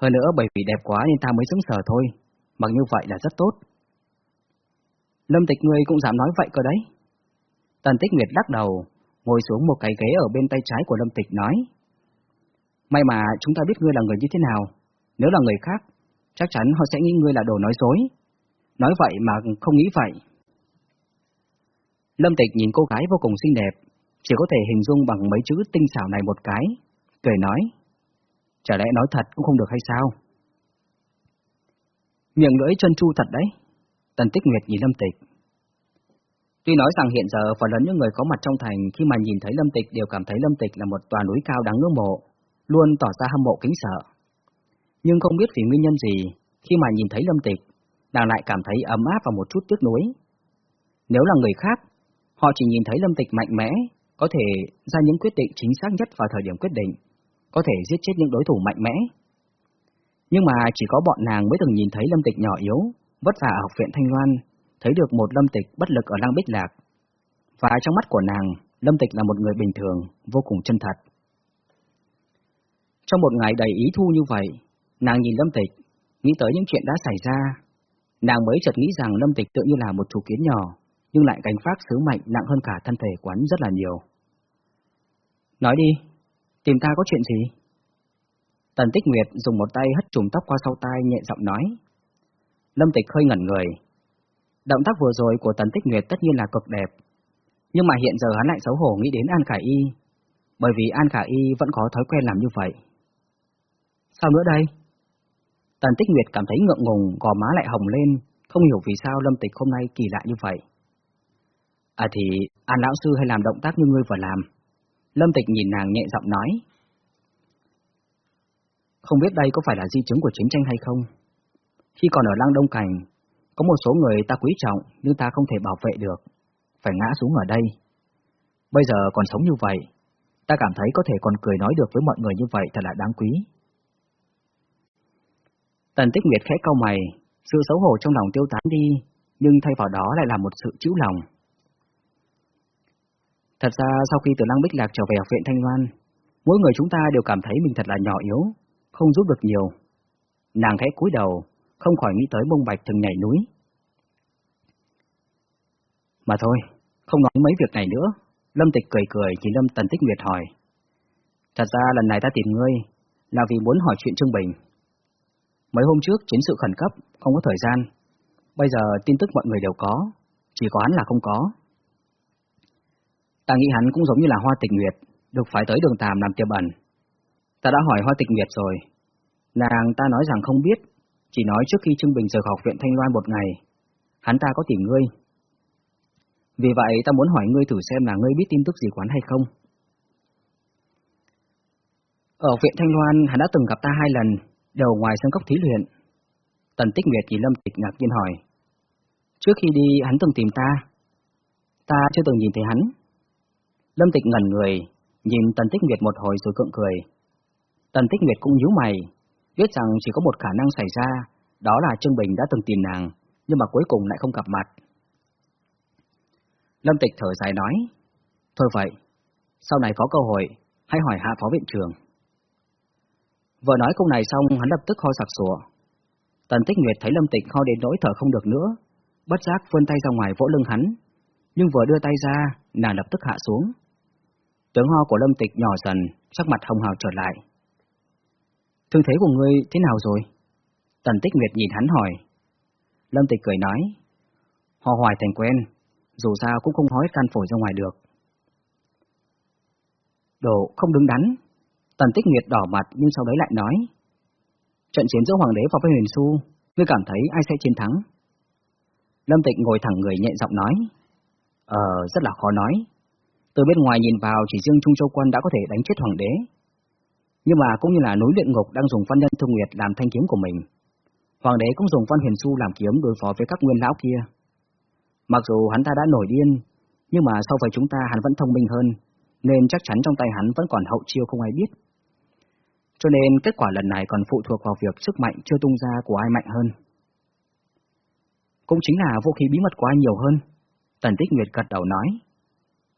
Hơn nữa bởi vì đẹp quá nên ta mới sững sờ thôi, mặc như vậy là rất tốt. Lâm Tịch ngươi cũng dám nói vậy cơ đấy. Tần Tích Nguyệt lắc đầu, ngồi xuống một cái ghế ở bên tay trái của Lâm Tịch nói, May mà chúng ta biết ngươi là người như thế nào, nếu là người khác, chắc chắn họ sẽ nghĩ ngươi là đồ nói dối. Nói vậy mà không nghĩ vậy. Lâm Tịch nhìn cô gái vô cùng xinh đẹp, chỉ có thể hình dung bằng mấy chữ tinh xảo này một cái, cười nói. Chả lẽ nói thật cũng không được hay sao? Miệng lưỡi chân chu thật đấy. Tần Tích Nguyệt nhìn Lâm Tịch. Tuy nói rằng hiện giờ phần lớn những người có mặt trong thành khi mà nhìn thấy Lâm Tịch đều cảm thấy Lâm Tịch là một tòa núi cao đáng ngưỡng mộ, luôn tỏ ra hâm mộ kính sợ. Nhưng không biết vì nguyên nhân gì, khi mà nhìn thấy Lâm Tịch, nàng lại cảm thấy ấm áp và một chút tiếc nuối. Nếu là người khác, họ chỉ nhìn thấy Lâm Tịch mạnh mẽ, có thể ra những quyết định chính xác nhất vào thời điểm quyết định, có thể giết chết những đối thủ mạnh mẽ. Nhưng mà chỉ có bọn nàng mới từng nhìn thấy Lâm Tịch nhỏ yếu, vất vả ở học viện Thanh Loan, thấy được một Lâm Tịch bất lực ở Lăng Bích Lạc. Và trong mắt của nàng, Lâm Tịch là một người bình thường, vô cùng chân thật. Trong một ngày đầy ý thu như vậy, nàng nhìn Lâm Tịch, nghĩ tới những chuyện đã xảy ra. Nàng mới chợt nghĩ rằng Lâm Tịch tự như là một chủ kiến nhỏ, nhưng lại gánh phát sứ mệnh nặng hơn cả thân thể quán rất là nhiều. Nói đi, tìm ta có chuyện gì? Tần Tích Nguyệt dùng một tay hất trùm tóc qua sau tai nhẹ giọng nói. Lâm Tịch hơi ngẩn người. Động tác vừa rồi của Tần Tích Nguyệt tất nhiên là cực đẹp, nhưng mà hiện giờ hắn lại xấu hổ nghĩ đến An Khải Y, bởi vì An Khải Y vẫn có thói quen làm như vậy. Sao nữa đây? Tần Tích Nguyệt cảm thấy ngượng ngùng, gò má lại hồng lên, không hiểu vì sao Lâm Tịch hôm nay kỳ lạ như vậy. À thì, An Lão Sư hay làm động tác như ngươi vừa làm. Lâm Tịch nhìn nàng nhẹ giọng nói. Không biết đây có phải là di chứng của chiến tranh hay không? Khi còn ở Lăng Đông Cảnh, có một số người ta quý trọng nhưng ta không thể bảo vệ được, phải ngã xuống ở đây. Bây giờ còn sống như vậy, ta cảm thấy có thể còn cười nói được với mọi người như vậy thật là đáng quý. Tần Tích Nguyệt khẽ cau mày, sự xấu hổ trong lòng tiêu tán đi, nhưng thay vào đó lại là một sự chữ lòng. Thật ra sau khi từ Lăng Bích Lạc trở về học viện Thanh Loan, mỗi người chúng ta đều cảm thấy mình thật là nhỏ yếu, không giúp được nhiều. Nàng khẽ cúi đầu, không khỏi nghĩ tới bông bạch từng nhảy núi. Mà thôi, không nói mấy việc này nữa, Lâm Tịch cười cười chỉ Lâm Tần Tích Nguyệt hỏi. Thật ra lần này ta tìm ngươi, là vì muốn hỏi chuyện Trương Bình. Mấy hôm trước chiến sự khẩn cấp, không có thời gian. Bây giờ tin tức mọi người đều có, chỉ có hắn là không có. Ta nghĩ hắn cũng giống như là Hoa Tịch Nguyệt, được phải tới đường Tàm làm tiêu bẩn. Ta đã hỏi Hoa Tịch Nguyệt rồi. Nàng ta nói rằng không biết, chỉ nói trước khi trương Bình rời học viện Thanh Loan một ngày, hắn ta có tìm ngươi. Vì vậy ta muốn hỏi ngươi thử xem là ngươi biết tin tức gì quán hay không. Ở viện Thanh Loan hắn đã từng gặp ta hai lần, đều ngoài sân cốc thí luyện. Tần Tích Nguyệt nhìn Lâm Tịch ngạc nhiên hỏi. Trước khi đi hắn từng tìm ta. Ta chưa từng nhìn thấy hắn. Lâm Tịch ngẩn người, nhìn Tần Tích Nguyệt một hồi rồi cượng cười. Tần Tích Nguyệt cũng nhíu mày, biết rằng chỉ có một khả năng xảy ra, đó là Trương Bình đã từng tìm nàng, nhưng mà cuối cùng lại không gặp mặt. Lâm Tịch thở dài nói, Thôi vậy, sau này có cơ hội, hãy hỏi hạ phó viện trưởng. Vừa nói câu này xong, hắn lập tức ho sặc sủa. Tần Tích Nguyệt thấy Lâm Tịch ho đến nỗi thở không được nữa, bất giác vươn tay ra ngoài vỗ lưng hắn, nhưng vừa đưa tay ra, nàng lập tức hạ xuống. Tướng ho của Lâm Tịch nhỏ dần, sắc mặt hồng hào trở lại. Thương thế của ngươi thế nào rồi? Tần Tích Nguyệt nhìn hắn hỏi. Lâm Tịch cười nói. Họ hoài thành quen, dù sao cũng không hói can phổi ra ngoài được. Đồ không đứng đắn. Tần Tích Nguyệt đỏ mặt nhưng sau đấy lại nói. Trận chiến giữa Hoàng đế và với Huyền Xu, ngươi cảm thấy ai sẽ chiến thắng? Lâm Tịch ngồi thẳng người nhẹ giọng nói. Ờ, rất là khó nói. Từ bên ngoài nhìn vào chỉ riêng Trung Châu Quân đã có thể đánh chết Hoàng đế. Nhưng mà cũng như là núi luyện ngục đang dùng văn nhân thông nguyệt làm thanh kiếm của mình. Hoàng đế cũng dùng văn huyền su làm kiếm đối phó với các nguyên lão kia. Mặc dù hắn ta đã nổi điên, nhưng mà so với chúng ta hắn vẫn thông minh hơn, nên chắc chắn trong tay hắn vẫn còn hậu chiêu không ai biết. Cho nên kết quả lần này còn phụ thuộc vào việc sức mạnh chưa tung ra của ai mạnh hơn. Cũng chính là vũ khí bí mật của ai nhiều hơn. Tần Tích Nguyệt gật đầu nói.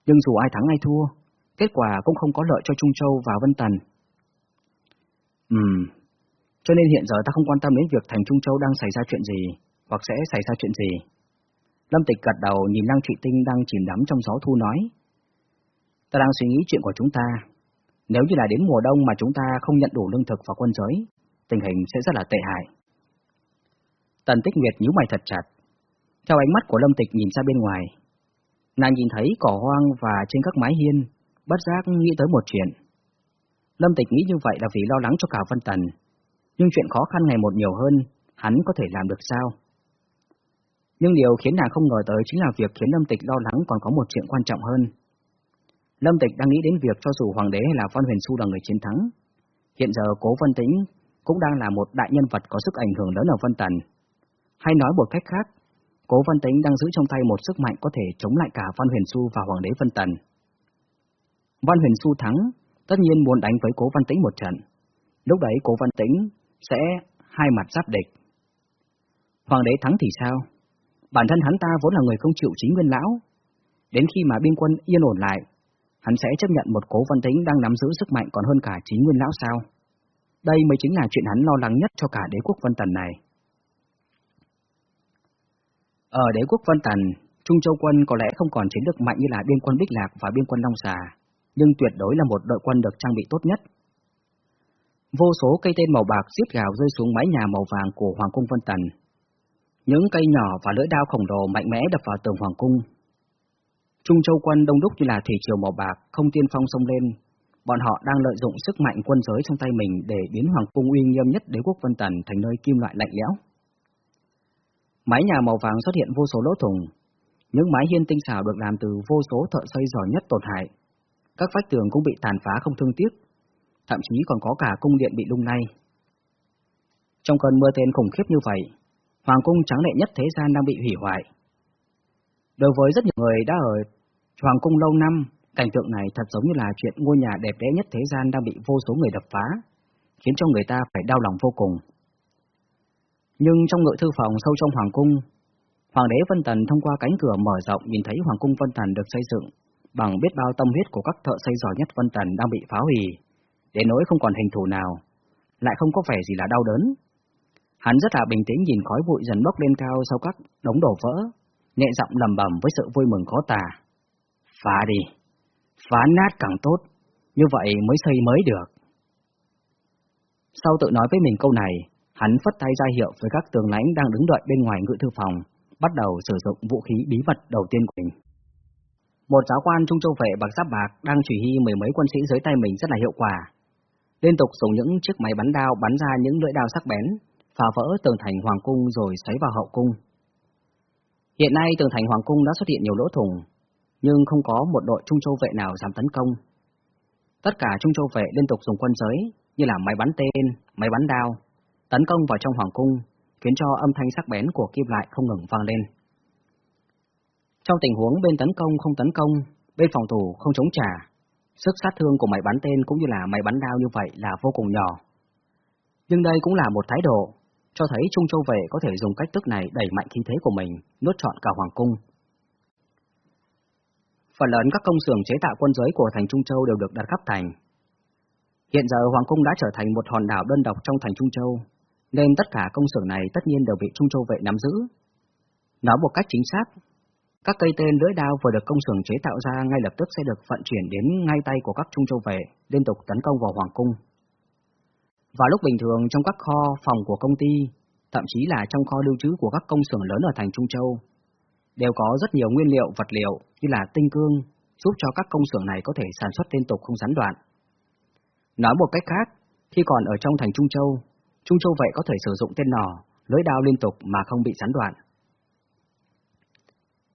Nhưng dù ai thắng ai thua, kết quả cũng không có lợi cho Trung Châu và Vân Tần. Ừm, cho nên hiện giờ ta không quan tâm đến việc thành Trung Châu đang xảy ra chuyện gì, hoặc sẽ xảy ra chuyện gì. Lâm Tịch gật đầu nhìn Lăng Trụy Tinh đang chìm đắm trong gió thu nói. Ta đang suy nghĩ chuyện của chúng ta. Nếu như là đến mùa đông mà chúng ta không nhận đủ lương thực và quân giới, tình hình sẽ rất là tệ hại. Tần Tích Nguyệt nhíu mày thật chặt. Theo ánh mắt của Lâm Tịch nhìn ra bên ngoài, nàng nhìn thấy cỏ hoang và trên các mái hiên, bất giác nghĩ tới một chuyện. Lâm Tịch nghĩ như vậy là vì lo lắng cho cả Vân Tần, nhưng chuyện khó khăn ngày một nhiều hơn, hắn có thể làm được sao? Nhưng điều khiến nàng không ngờ tới chính là việc khiến Lâm Tịch lo lắng còn có một chuyện quan trọng hơn. Lâm Tịch đang nghĩ đến việc cho dù Hoàng đế hay là Văn Huyền Xu là người chiến thắng. Hiện giờ Cố Vân Tĩnh cũng đang là một đại nhân vật có sức ảnh hưởng lớn ở Vân Tần. Hay nói một cách khác, Cố Văn Tĩnh đang giữ trong tay một sức mạnh có thể chống lại cả Văn Huyền Xu và Hoàng đế Vân Tần. Văn Huyền Xu thắng, tất nhiên muốn đánh với Cố Văn Tĩnh một trận. Lúc đấy Cố Văn Tĩnh sẽ hai mặt giáp địch. Hoàng đế thắng thì sao? Bản thân hắn ta vốn là người không chịu chính nguyên lão. Đến khi mà biên quân yên ổn lại, hắn sẽ chấp nhận một cố văn tĩnh đang nắm giữ sức mạnh còn hơn cả chính nguyên lão sao? Đây mới chính là chuyện hắn lo lắng nhất cho cả đế quốc Vân Tần này. Ở đế quốc Vân Tần, Trung Châu quân có lẽ không còn chiến lược mạnh như là biên quân Bích Lạc và biên quân Long Xà, nhưng tuyệt đối là một đội quân được trang bị tốt nhất. Vô số cây tên màu bạc giết gào rơi xuống mái nhà màu vàng của Hoàng cung Vân Tần. Những cây nhỏ và lưỡi đao khổng lồ mạnh mẽ đập vào tường Hoàng cung. Trung Châu quân đông đúc như là thủy triều màu bạc, không tiên phong sông lên. Bọn họ đang lợi dụng sức mạnh quân giới trong tay mình để biến Hoàng cung uy nghiêm nhất đế quốc Vân Tần thành nơi kim loại lạnh lẽo. Mái nhà màu vàng xuất hiện vô số lỗ thủng. Những mái hiên tinh xảo được làm từ vô số thợ xây giỏi nhất tổn hại. Các vách tường cũng bị tàn phá không thương tiếc, thậm chí còn có cả cung điện bị lung lay. Trong cơn mưa tên khủng khiếp như vậy, hoàng cung trắng lệ nhất thế gian đang bị hủy hoại. Đối với rất nhiều người đã ở hoàng cung lâu năm, cảnh tượng này thật giống như là chuyện ngôi nhà đẹp đẽ nhất thế gian đang bị vô số người đập phá, khiến cho người ta phải đau lòng vô cùng. Nhưng trong ngự thư phòng sâu trong hoàng cung, Hoàng đế Vân Tần thông qua cánh cửa mở rộng nhìn thấy Hoàng cung Vân Tần được xây dựng bằng biết bao tâm huyết của các thợ xây giỏi nhất Vân Tần đang bị phá hủy, đến nỗi không còn hình thù nào, lại không có vẻ gì là đau đớn. Hắn rất là bình tĩnh nhìn khói bụi dần bốc lên cao sau các đống đổ vỡ, nhẹ giọng lầm bầm với sự vui mừng khó tả. Phá đi, phá nát càng tốt, như vậy mới xây mới được. Sau tự nói với mình câu này, hắn phất tay ra hiệu với các tường lãnh đang đứng đợi bên ngoài ngự thư phòng, bắt đầu sử dụng vũ khí bí mật đầu tiên của mình. Một giáo quan Trung Châu Vệ bằng giáp bạc đang chỉ huy mười mấy quân sĩ dưới tay mình rất là hiệu quả. Liên tục dùng những chiếc máy bắn đao bắn ra những lưỡi đao sắc bén, phá vỡ tường thành hoàng cung rồi xoáy vào hậu cung. Hiện nay tường thành hoàng cung đã xuất hiện nhiều lỗ thủng, nhưng không có một đội Trung Châu Vệ nào dám tấn công. Tất cả Trung Châu Vệ liên tục dùng quân giới như là máy bắn tên, máy bắn đao, tấn công vào trong hoàng cung, khiến cho âm thanh sắc bén của kim loại không ngừng vang lên. Trong tình huống bên tấn công không tấn công, bên phòng thủ không chống trả, sức sát thương của máy bắn tên cũng như là máy bắn đao như vậy là vô cùng nhỏ. Nhưng đây cũng là một thái độ, cho thấy Trung Châu Vệ có thể dùng cách thức này đẩy mạnh khí thế của mình, nuốt trọn cả Hoàng Cung. Phần lớn các công xưởng chế tạo quân giới của thành Trung Châu đều được đặt khắp thành. Hiện giờ Hoàng Cung đã trở thành một hòn đảo đơn độc trong thành Trung Châu, nên tất cả công xưởng này tất nhiên đều bị Trung Châu Vệ nắm giữ. Nói một cách chính xác, các cây tên lưỡi đao vừa được công xưởng chế tạo ra ngay lập tức sẽ được vận chuyển đến ngay tay của các trung châu vệ, liên tục tấn công vào hoàng cung. Vào lúc bình thường trong các kho, phòng của công ty, thậm chí là trong kho lưu trữ của các công xưởng lớn ở thành Trung Châu, đều có rất nhiều nguyên liệu, vật liệu như là tinh cương, giúp cho các công xưởng này có thể sản xuất liên tục không gián đoạn. Nói một cách khác, khi còn ở trong thành Trung Châu, Trung Châu vậy có thể sử dụng tên nỏ, lưỡi đao liên tục mà không bị gián đoạn.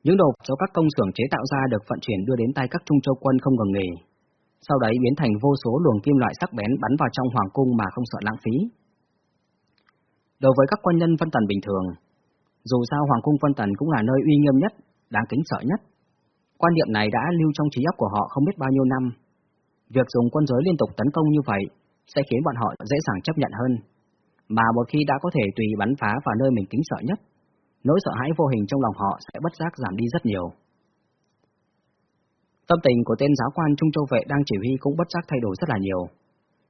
Những đồ do các công xưởng chế tạo ra được vận chuyển đưa đến tay các Trung Châu quân không ngừng nghỉ, sau đấy biến thành vô số luồng kim loại sắc bén bắn vào trong hoàng cung mà không sợ lãng phí. Đối với các quân nhân Vân Tần bình thường, dù sao Hoàng cung Vân Tần cũng là nơi uy nghiêm nhất, đáng kính sợ nhất. Quan niệm này đã lưu trong trí óc của họ không biết bao nhiêu năm. Việc dùng quân giới liên tục tấn công như vậy sẽ khiến bọn họ dễ dàng chấp nhận hơn. Mà một khi đã có thể tùy bắn phá vào nơi mình kính sợ nhất, nỗi sợ hãi vô hình trong lòng họ sẽ bất giác giảm đi rất nhiều. Tâm tình của tên giáo quan Trung Châu Vệ đang chỉ huy cũng bất giác thay đổi rất là nhiều.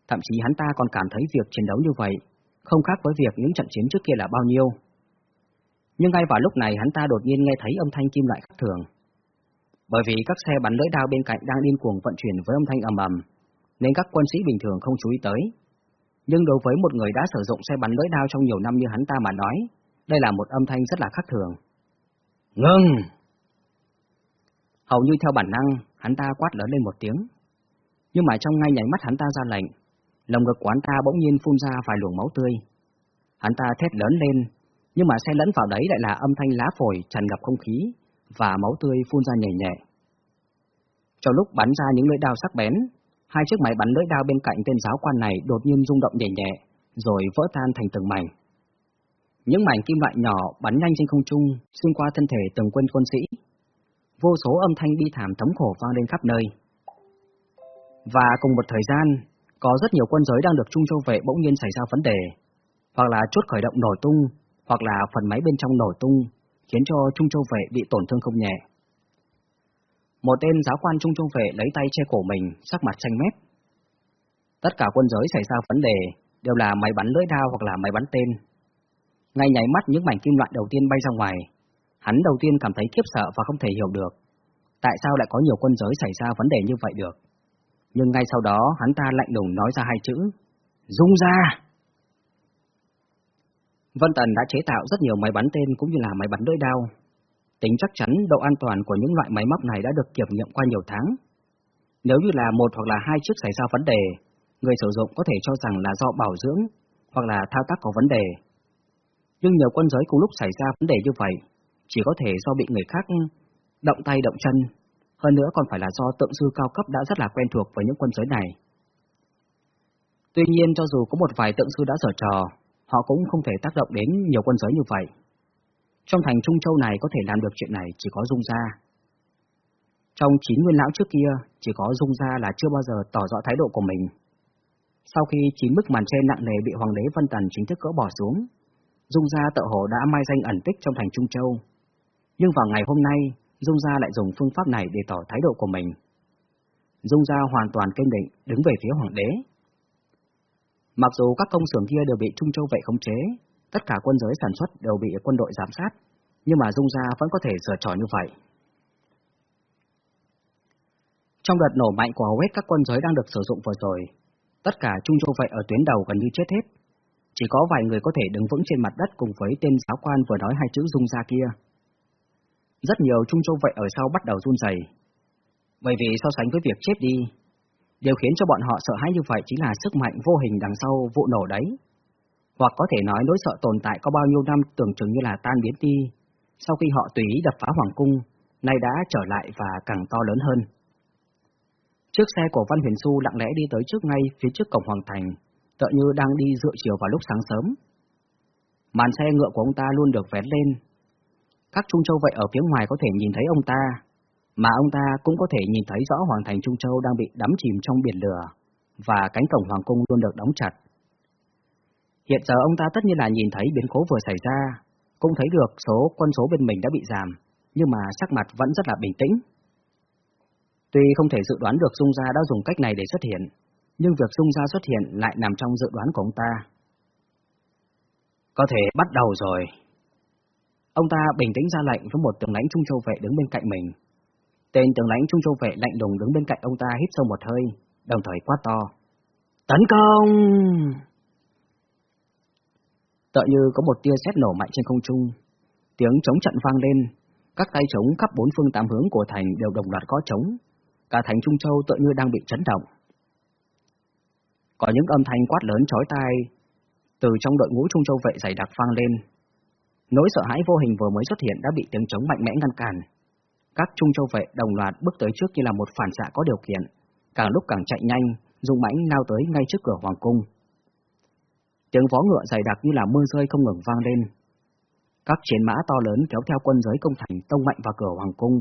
Thậm chí hắn ta còn cảm thấy việc chiến đấu như vậy không khác với việc những trận chiến trước kia là bao nhiêu. Nhưng ngay vào lúc này hắn ta đột nhiên nghe thấy âm thanh kim loại khác thường. Bởi vì các xe bắn lưỡi đao bên cạnh đang điên cuồng vận chuyển với âm thanh ầm ầm, nên các quân sĩ bình thường không chú ý tới. Nhưng đối với một người đã sử dụng xe bắn lưỡi đao trong nhiều năm như hắn ta mà nói, đây là một âm thanh rất là khác thường. Ngưng! Hầu như theo bản năng, hắn ta quát lớn lên một tiếng. Nhưng mà trong ngay nháy mắt hắn ta ra lệnh, lồng ngực của hắn ta bỗng nhiên phun ra vài luồng máu tươi. Hắn ta thét lớn lên, nhưng mà xen lẫn vào đấy lại là âm thanh lá phổi tràn ngập không khí và máu tươi phun ra nhẹ nhẹ. Trong lúc bắn ra những lưỡi đao sắc bén, hai chiếc máy bắn lưỡi đao bên cạnh tên giáo quan này đột nhiên rung động nhẹ nhẹ, rồi vỡ tan thành từng mảnh. Những mảnh kim loại nhỏ bắn nhanh trên không trung, xuyên qua thân thể từng quân quân sĩ. Vô số âm thanh bi thảm thống khổ vang lên khắp nơi. Và cùng một thời gian, có rất nhiều quân giới đang được Trung Châu vệ bỗng nhiên xảy ra vấn đề, hoặc là chốt khởi động nổ tung, hoặc là phần máy bên trong nổ tung, khiến cho Trung Châu vệ bị tổn thương không nhẹ. Một tên giáo quan Trung Châu vệ lấy tay che cổ mình, sắc mặt xanh mét. Tất cả quân giới xảy ra vấn đề đều là máy bắn lưỡi đao hoặc là máy bắn tên. Ngay nháy mắt những mảnh kim loại đầu tiên bay ra ngoài, hắn đầu tiên cảm thấy khiếp sợ và không thể hiểu được. Tại sao lại có nhiều quân giới xảy ra vấn đề như vậy được? nhưng ngay sau đó hắn ta lạnh lùng nói ra hai chữ, Dung ra! Vân Tần đã chế tạo rất nhiều máy bắn tên cũng như là máy bắn lưỡi đao. Tính chắc chắn độ an toàn của những loại máy móc này đã được kiểm nghiệm qua nhiều tháng. Nếu như là một hoặc là hai chiếc xảy ra vấn đề, người sử dụng có thể cho rằng là do bảo dưỡng hoặc là thao tác có vấn đề. Nhưng nhiều quân giới cùng lúc xảy ra vấn đề như vậy, chỉ có thể do bị người khác động tay động chân hơn nữa còn phải là do tượng sư cao cấp đã rất là quen thuộc với những quân giới này. Tuy nhiên cho dù có một vài tượng sư đã sở trò, họ cũng không thể tác động đến nhiều quân giới như vậy. Trong thành Trung Châu này có thể làm được chuyện này chỉ có Dung Gia. Trong chín nguyên lão trước kia, chỉ có Dung Gia là chưa bao giờ tỏ rõ thái độ của mình. Sau khi chín bức màn tre nặng nề bị Hoàng đế Vân Tần chính thức cỡ bỏ xuống, Dung Gia tự hồ đã mai danh ẩn tích trong thành Trung Châu. Nhưng vào ngày hôm nay, Dung Gia lại dùng phương pháp này để tỏ thái độ của mình. Dung Gia hoàn toàn kiên định, đứng về phía hoàng đế. Mặc dù các công xưởng kia đều bị Trung Châu vệ khống chế, tất cả quân giới sản xuất đều bị quân đội giám sát, nhưng mà Dung Gia vẫn có thể sửa trò như vậy. Trong đợt nổ mạnh của hầu hết các quân giới đang được sử dụng vừa rồi, tất cả Trung Châu vệ ở tuyến đầu gần như chết hết. Chỉ có vài người có thể đứng vững trên mặt đất cùng với tên giáo quan vừa nói hai chữ Dung ra kia. Rất nhiều Trung Châu vậy ở sau bắt đầu run rẩy, Bởi vì so sánh với việc chết đi, điều khiến cho bọn họ sợ hãi như vậy chính là sức mạnh vô hình đằng sau vụ nổ đấy. Hoặc có thể nói nỗi sợ tồn tại có bao nhiêu năm tưởng chừng như là tan biến đi, sau khi họ tùy ý đập phá hoàng cung, nay đã trở lại và càng to lớn hơn. Chiếc xe của Văn Huyền Xu lặng lẽ đi tới trước ngay phía trước cổng hoàng thành, tựa như đang đi dựa chiều vào lúc sáng sớm. Màn xe ngựa của ông ta luôn được vén lên, các Trung Châu vậy ở phía ngoài có thể nhìn thấy ông ta, mà ông ta cũng có thể nhìn thấy rõ Hoàng thành Trung Châu đang bị đắm chìm trong biển lửa, và cánh cổng Hoàng cung luôn được đóng chặt. Hiện giờ ông ta tất nhiên là nhìn thấy biến cố vừa xảy ra, cũng thấy được số quân số bên mình đã bị giảm, nhưng mà sắc mặt vẫn rất là bình tĩnh. Tuy không thể dự đoán được Dung Gia đã dùng cách này để xuất hiện, nhưng việc Dung Gia xuất hiện lại nằm trong dự đoán của ông ta. Có thể bắt đầu rồi. Ông ta bình tĩnh ra lệnh với một tướng lãnh Trung Châu vệ đứng bên cạnh mình. Tên tướng lãnh Trung Châu vệ lạnh lùng đứng bên cạnh ông ta hít sâu một hơi, đồng thời quát to. Tấn công! Tựa như có một tia sét nổ mạnh trên không trung, tiếng chống trận vang lên, các tay chống khắp bốn phương tám hướng của thành đều đồng loạt có trống, cả thành Trung Châu tựa như đang bị chấn động. Có những âm thanh quát lớn chói tai từ trong đội ngũ Trung Châu vệ dày đặc vang lên. Nỗi sợ hãi vô hình vừa mới xuất hiện đã bị tiếng chống mạnh mẽ ngăn cản. Các Trung Châu vệ đồng loạt bước tới trước như là một phản xạ có điều kiện, càng lúc càng chạy nhanh, dùng mãnh lao tới ngay trước cửa hoàng cung. Tiếng vó ngựa dày đặc như là mưa rơi không ngừng vang lên. Các chiến mã to lớn kéo theo quân giới công thành tông mạnh vào cửa hoàng cung.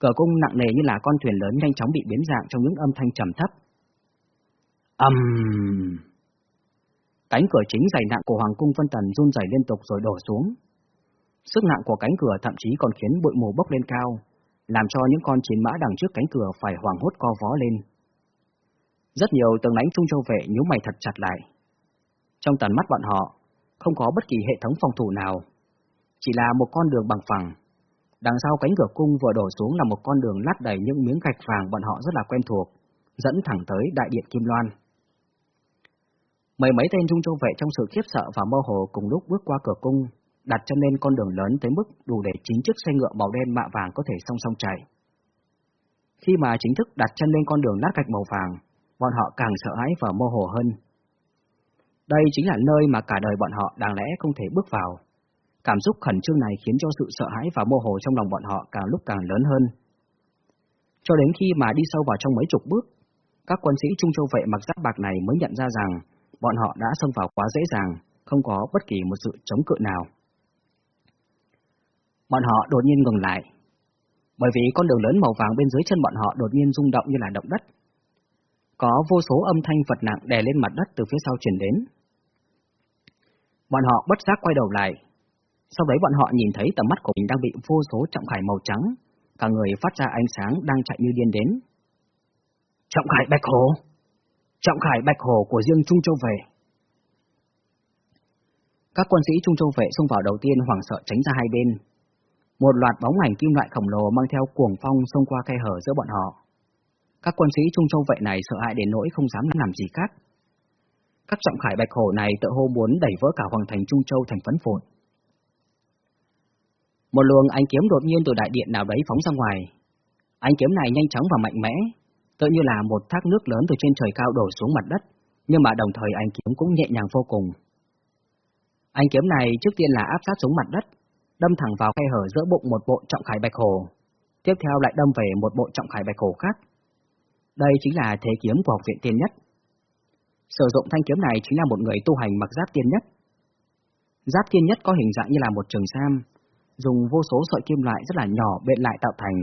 Cửa cung nặng nề như là con thuyền lớn nhanh chóng bị biến dạng trong những âm thanh trầm thấp. Ầm! Um... Cánh cửa chính dày nặng của hoàng cung Vân Tần run rẩy liên tục rồi đổ xuống. Sức nặng của cánh cửa thậm chí còn khiến bụi mù bốc lên cao, làm cho những con chiến mã đằng trước cánh cửa phải hoảng hốt co vó lên. Rất nhiều tầng lãnh trung châu vệ nhíu mày thật chặt lại. Trong tầm mắt bọn họ, không có bất kỳ hệ thống phòng thủ nào, chỉ là một con đường bằng phẳng. Đằng sau cánh cửa cung vừa đổ xuống là một con đường lát đầy những miếng gạch vàng bọn họ rất là quen thuộc, dẫn thẳng tới đại điện Kim Loan mấy mấy tên trung châu vệ trong sự khiếp sợ và mơ hồ cùng lúc bước qua cửa cung, đặt chân lên con đường lớn tới mức đủ để chính chiếc xe ngựa màu đen mạ vàng có thể song song chạy. Khi mà chính thức đặt chân lên con đường lát gạch màu vàng, bọn họ càng sợ hãi và mơ hồ hơn. Đây chính là nơi mà cả đời bọn họ đáng lẽ không thể bước vào. Cảm xúc khẩn trương này khiến cho sự sợ hãi và mơ hồ trong lòng bọn họ càng lúc càng lớn hơn. Cho đến khi mà đi sâu vào trong mấy chục bước, các quân sĩ Trung Châu vệ mặc giáp bạc này mới nhận ra rằng bọn họ đã xông vào quá dễ dàng, không có bất kỳ một sự chống cự nào. Bọn họ đột nhiên ngừng lại, bởi vì con đường lớn màu vàng bên dưới chân bọn họ đột nhiên rung động như là động đất. Có vô số âm thanh vật nặng đè lên mặt đất từ phía sau truyền đến. Bọn họ bất giác quay đầu lại, sau đấy bọn họ nhìn thấy tầm mắt của mình đang bị vô số trọng khải màu trắng, cả người phát ra ánh sáng đang chạy như điên đến. Trọng khải bạch hồ! Trọng khải bạch hồ của riêng Trung Châu về. Các quân sĩ Trung Châu vệ xông vào đầu tiên hoảng sợ tránh ra hai bên. Một loạt bóng ảnh kim loại khổng lồ mang theo cuồng phong xông qua khe hở giữa bọn họ. Các quân sĩ Trung Châu vệ này sợ hãi đến nỗi không dám làm gì khác. Các trọng khải bạch hồ này tự hô muốn đẩy vỡ cả hoàng thành Trung Châu thành phấn phồn. Một luồng ánh kiếm đột nhiên từ đại điện nào đấy phóng ra ngoài. Ánh kiếm này nhanh chóng và mạnh mẽ, tự như là một thác nước lớn từ trên trời cao đổ xuống mặt đất, nhưng mà đồng thời anh kiếm cũng nhẹ nhàng vô cùng. Anh kiếm này trước tiên là áp sát xuống mặt đất, đâm thẳng vào khe hở giữa bụng một bộ trọng khải bạch hồ, tiếp theo lại đâm về một bộ trọng khải bạch hồ khác. Đây chính là thế kiếm của học viện tiên nhất. Sử dụng thanh kiếm này chính là một người tu hành mặc giáp tiên nhất. Giáp tiên nhất có hình dạng như là một trường sam, dùng vô số sợi kim loại rất là nhỏ bện lại tạo thành,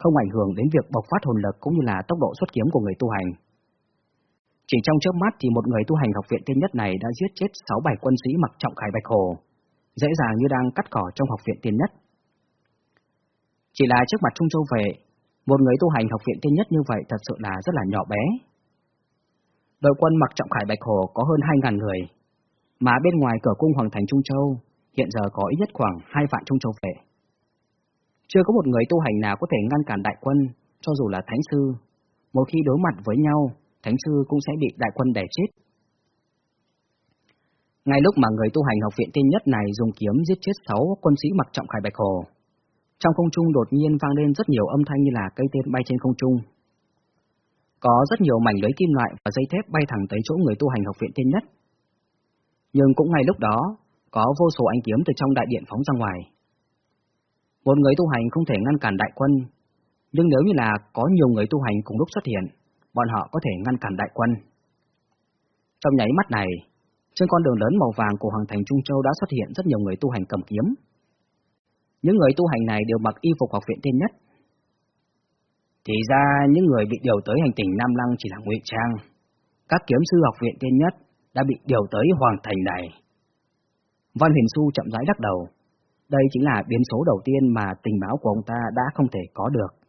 không ảnh hưởng đến việc bộc phát hồn lực cũng như là tốc độ xuất kiếm của người tu hành. Chỉ trong chớp mắt thì một người tu hành học viện tiên nhất này đã giết chết 6-7 quân sĩ mặc trọng khải bạch hồ, dễ dàng như đang cắt cỏ trong học viện tiên nhất. Chỉ là trước mặt Trung Châu về, một người tu hành học viện tiên nhất như vậy thật sự là rất là nhỏ bé. Đội quân mặc trọng khải bạch hồ có hơn 2.000 người, mà bên ngoài cửa cung Hoàng thành Trung Châu hiện giờ có ít nhất khoảng hai vạn Trung Châu vệ. Chưa có một người tu hành nào có thể ngăn cản đại quân, cho dù là thánh sư. Một khi đối mặt với nhau, thánh sư cũng sẽ bị đại quân đè chết. Ngay lúc mà người tu hành học viện tiên nhất này dùng kiếm giết chết sáu quân sĩ mặc trọng khải bạch hồ, trong không trung đột nhiên vang lên rất nhiều âm thanh như là cây tên bay trên không trung. Có rất nhiều mảnh lưới kim loại và dây thép bay thẳng tới chỗ người tu hành học viện tiên nhất. Nhưng cũng ngay lúc đó, có vô số ánh kiếm từ trong đại điện phóng ra ngoài. Một người tu hành không thể ngăn cản đại quân, nhưng nếu như là có nhiều người tu hành cùng lúc xuất hiện, bọn họ có thể ngăn cản đại quân. Trong nháy mắt này, trên con đường lớn màu vàng của Hoàng thành Trung Châu đã xuất hiện rất nhiều người tu hành cầm kiếm. Những người tu hành này đều mặc y phục học viện tiên nhất. Thì ra những người bị điều tới hành tỉnh Nam Lăng chỉ là ngụy trang. Các kiếm sư học viện tiên nhất đã bị điều tới Hoàng thành này. Văn Huyền Xu chậm rãi đắc đầu. Đây chính là biến số đầu tiên mà tình báo của ông ta đã không thể có được.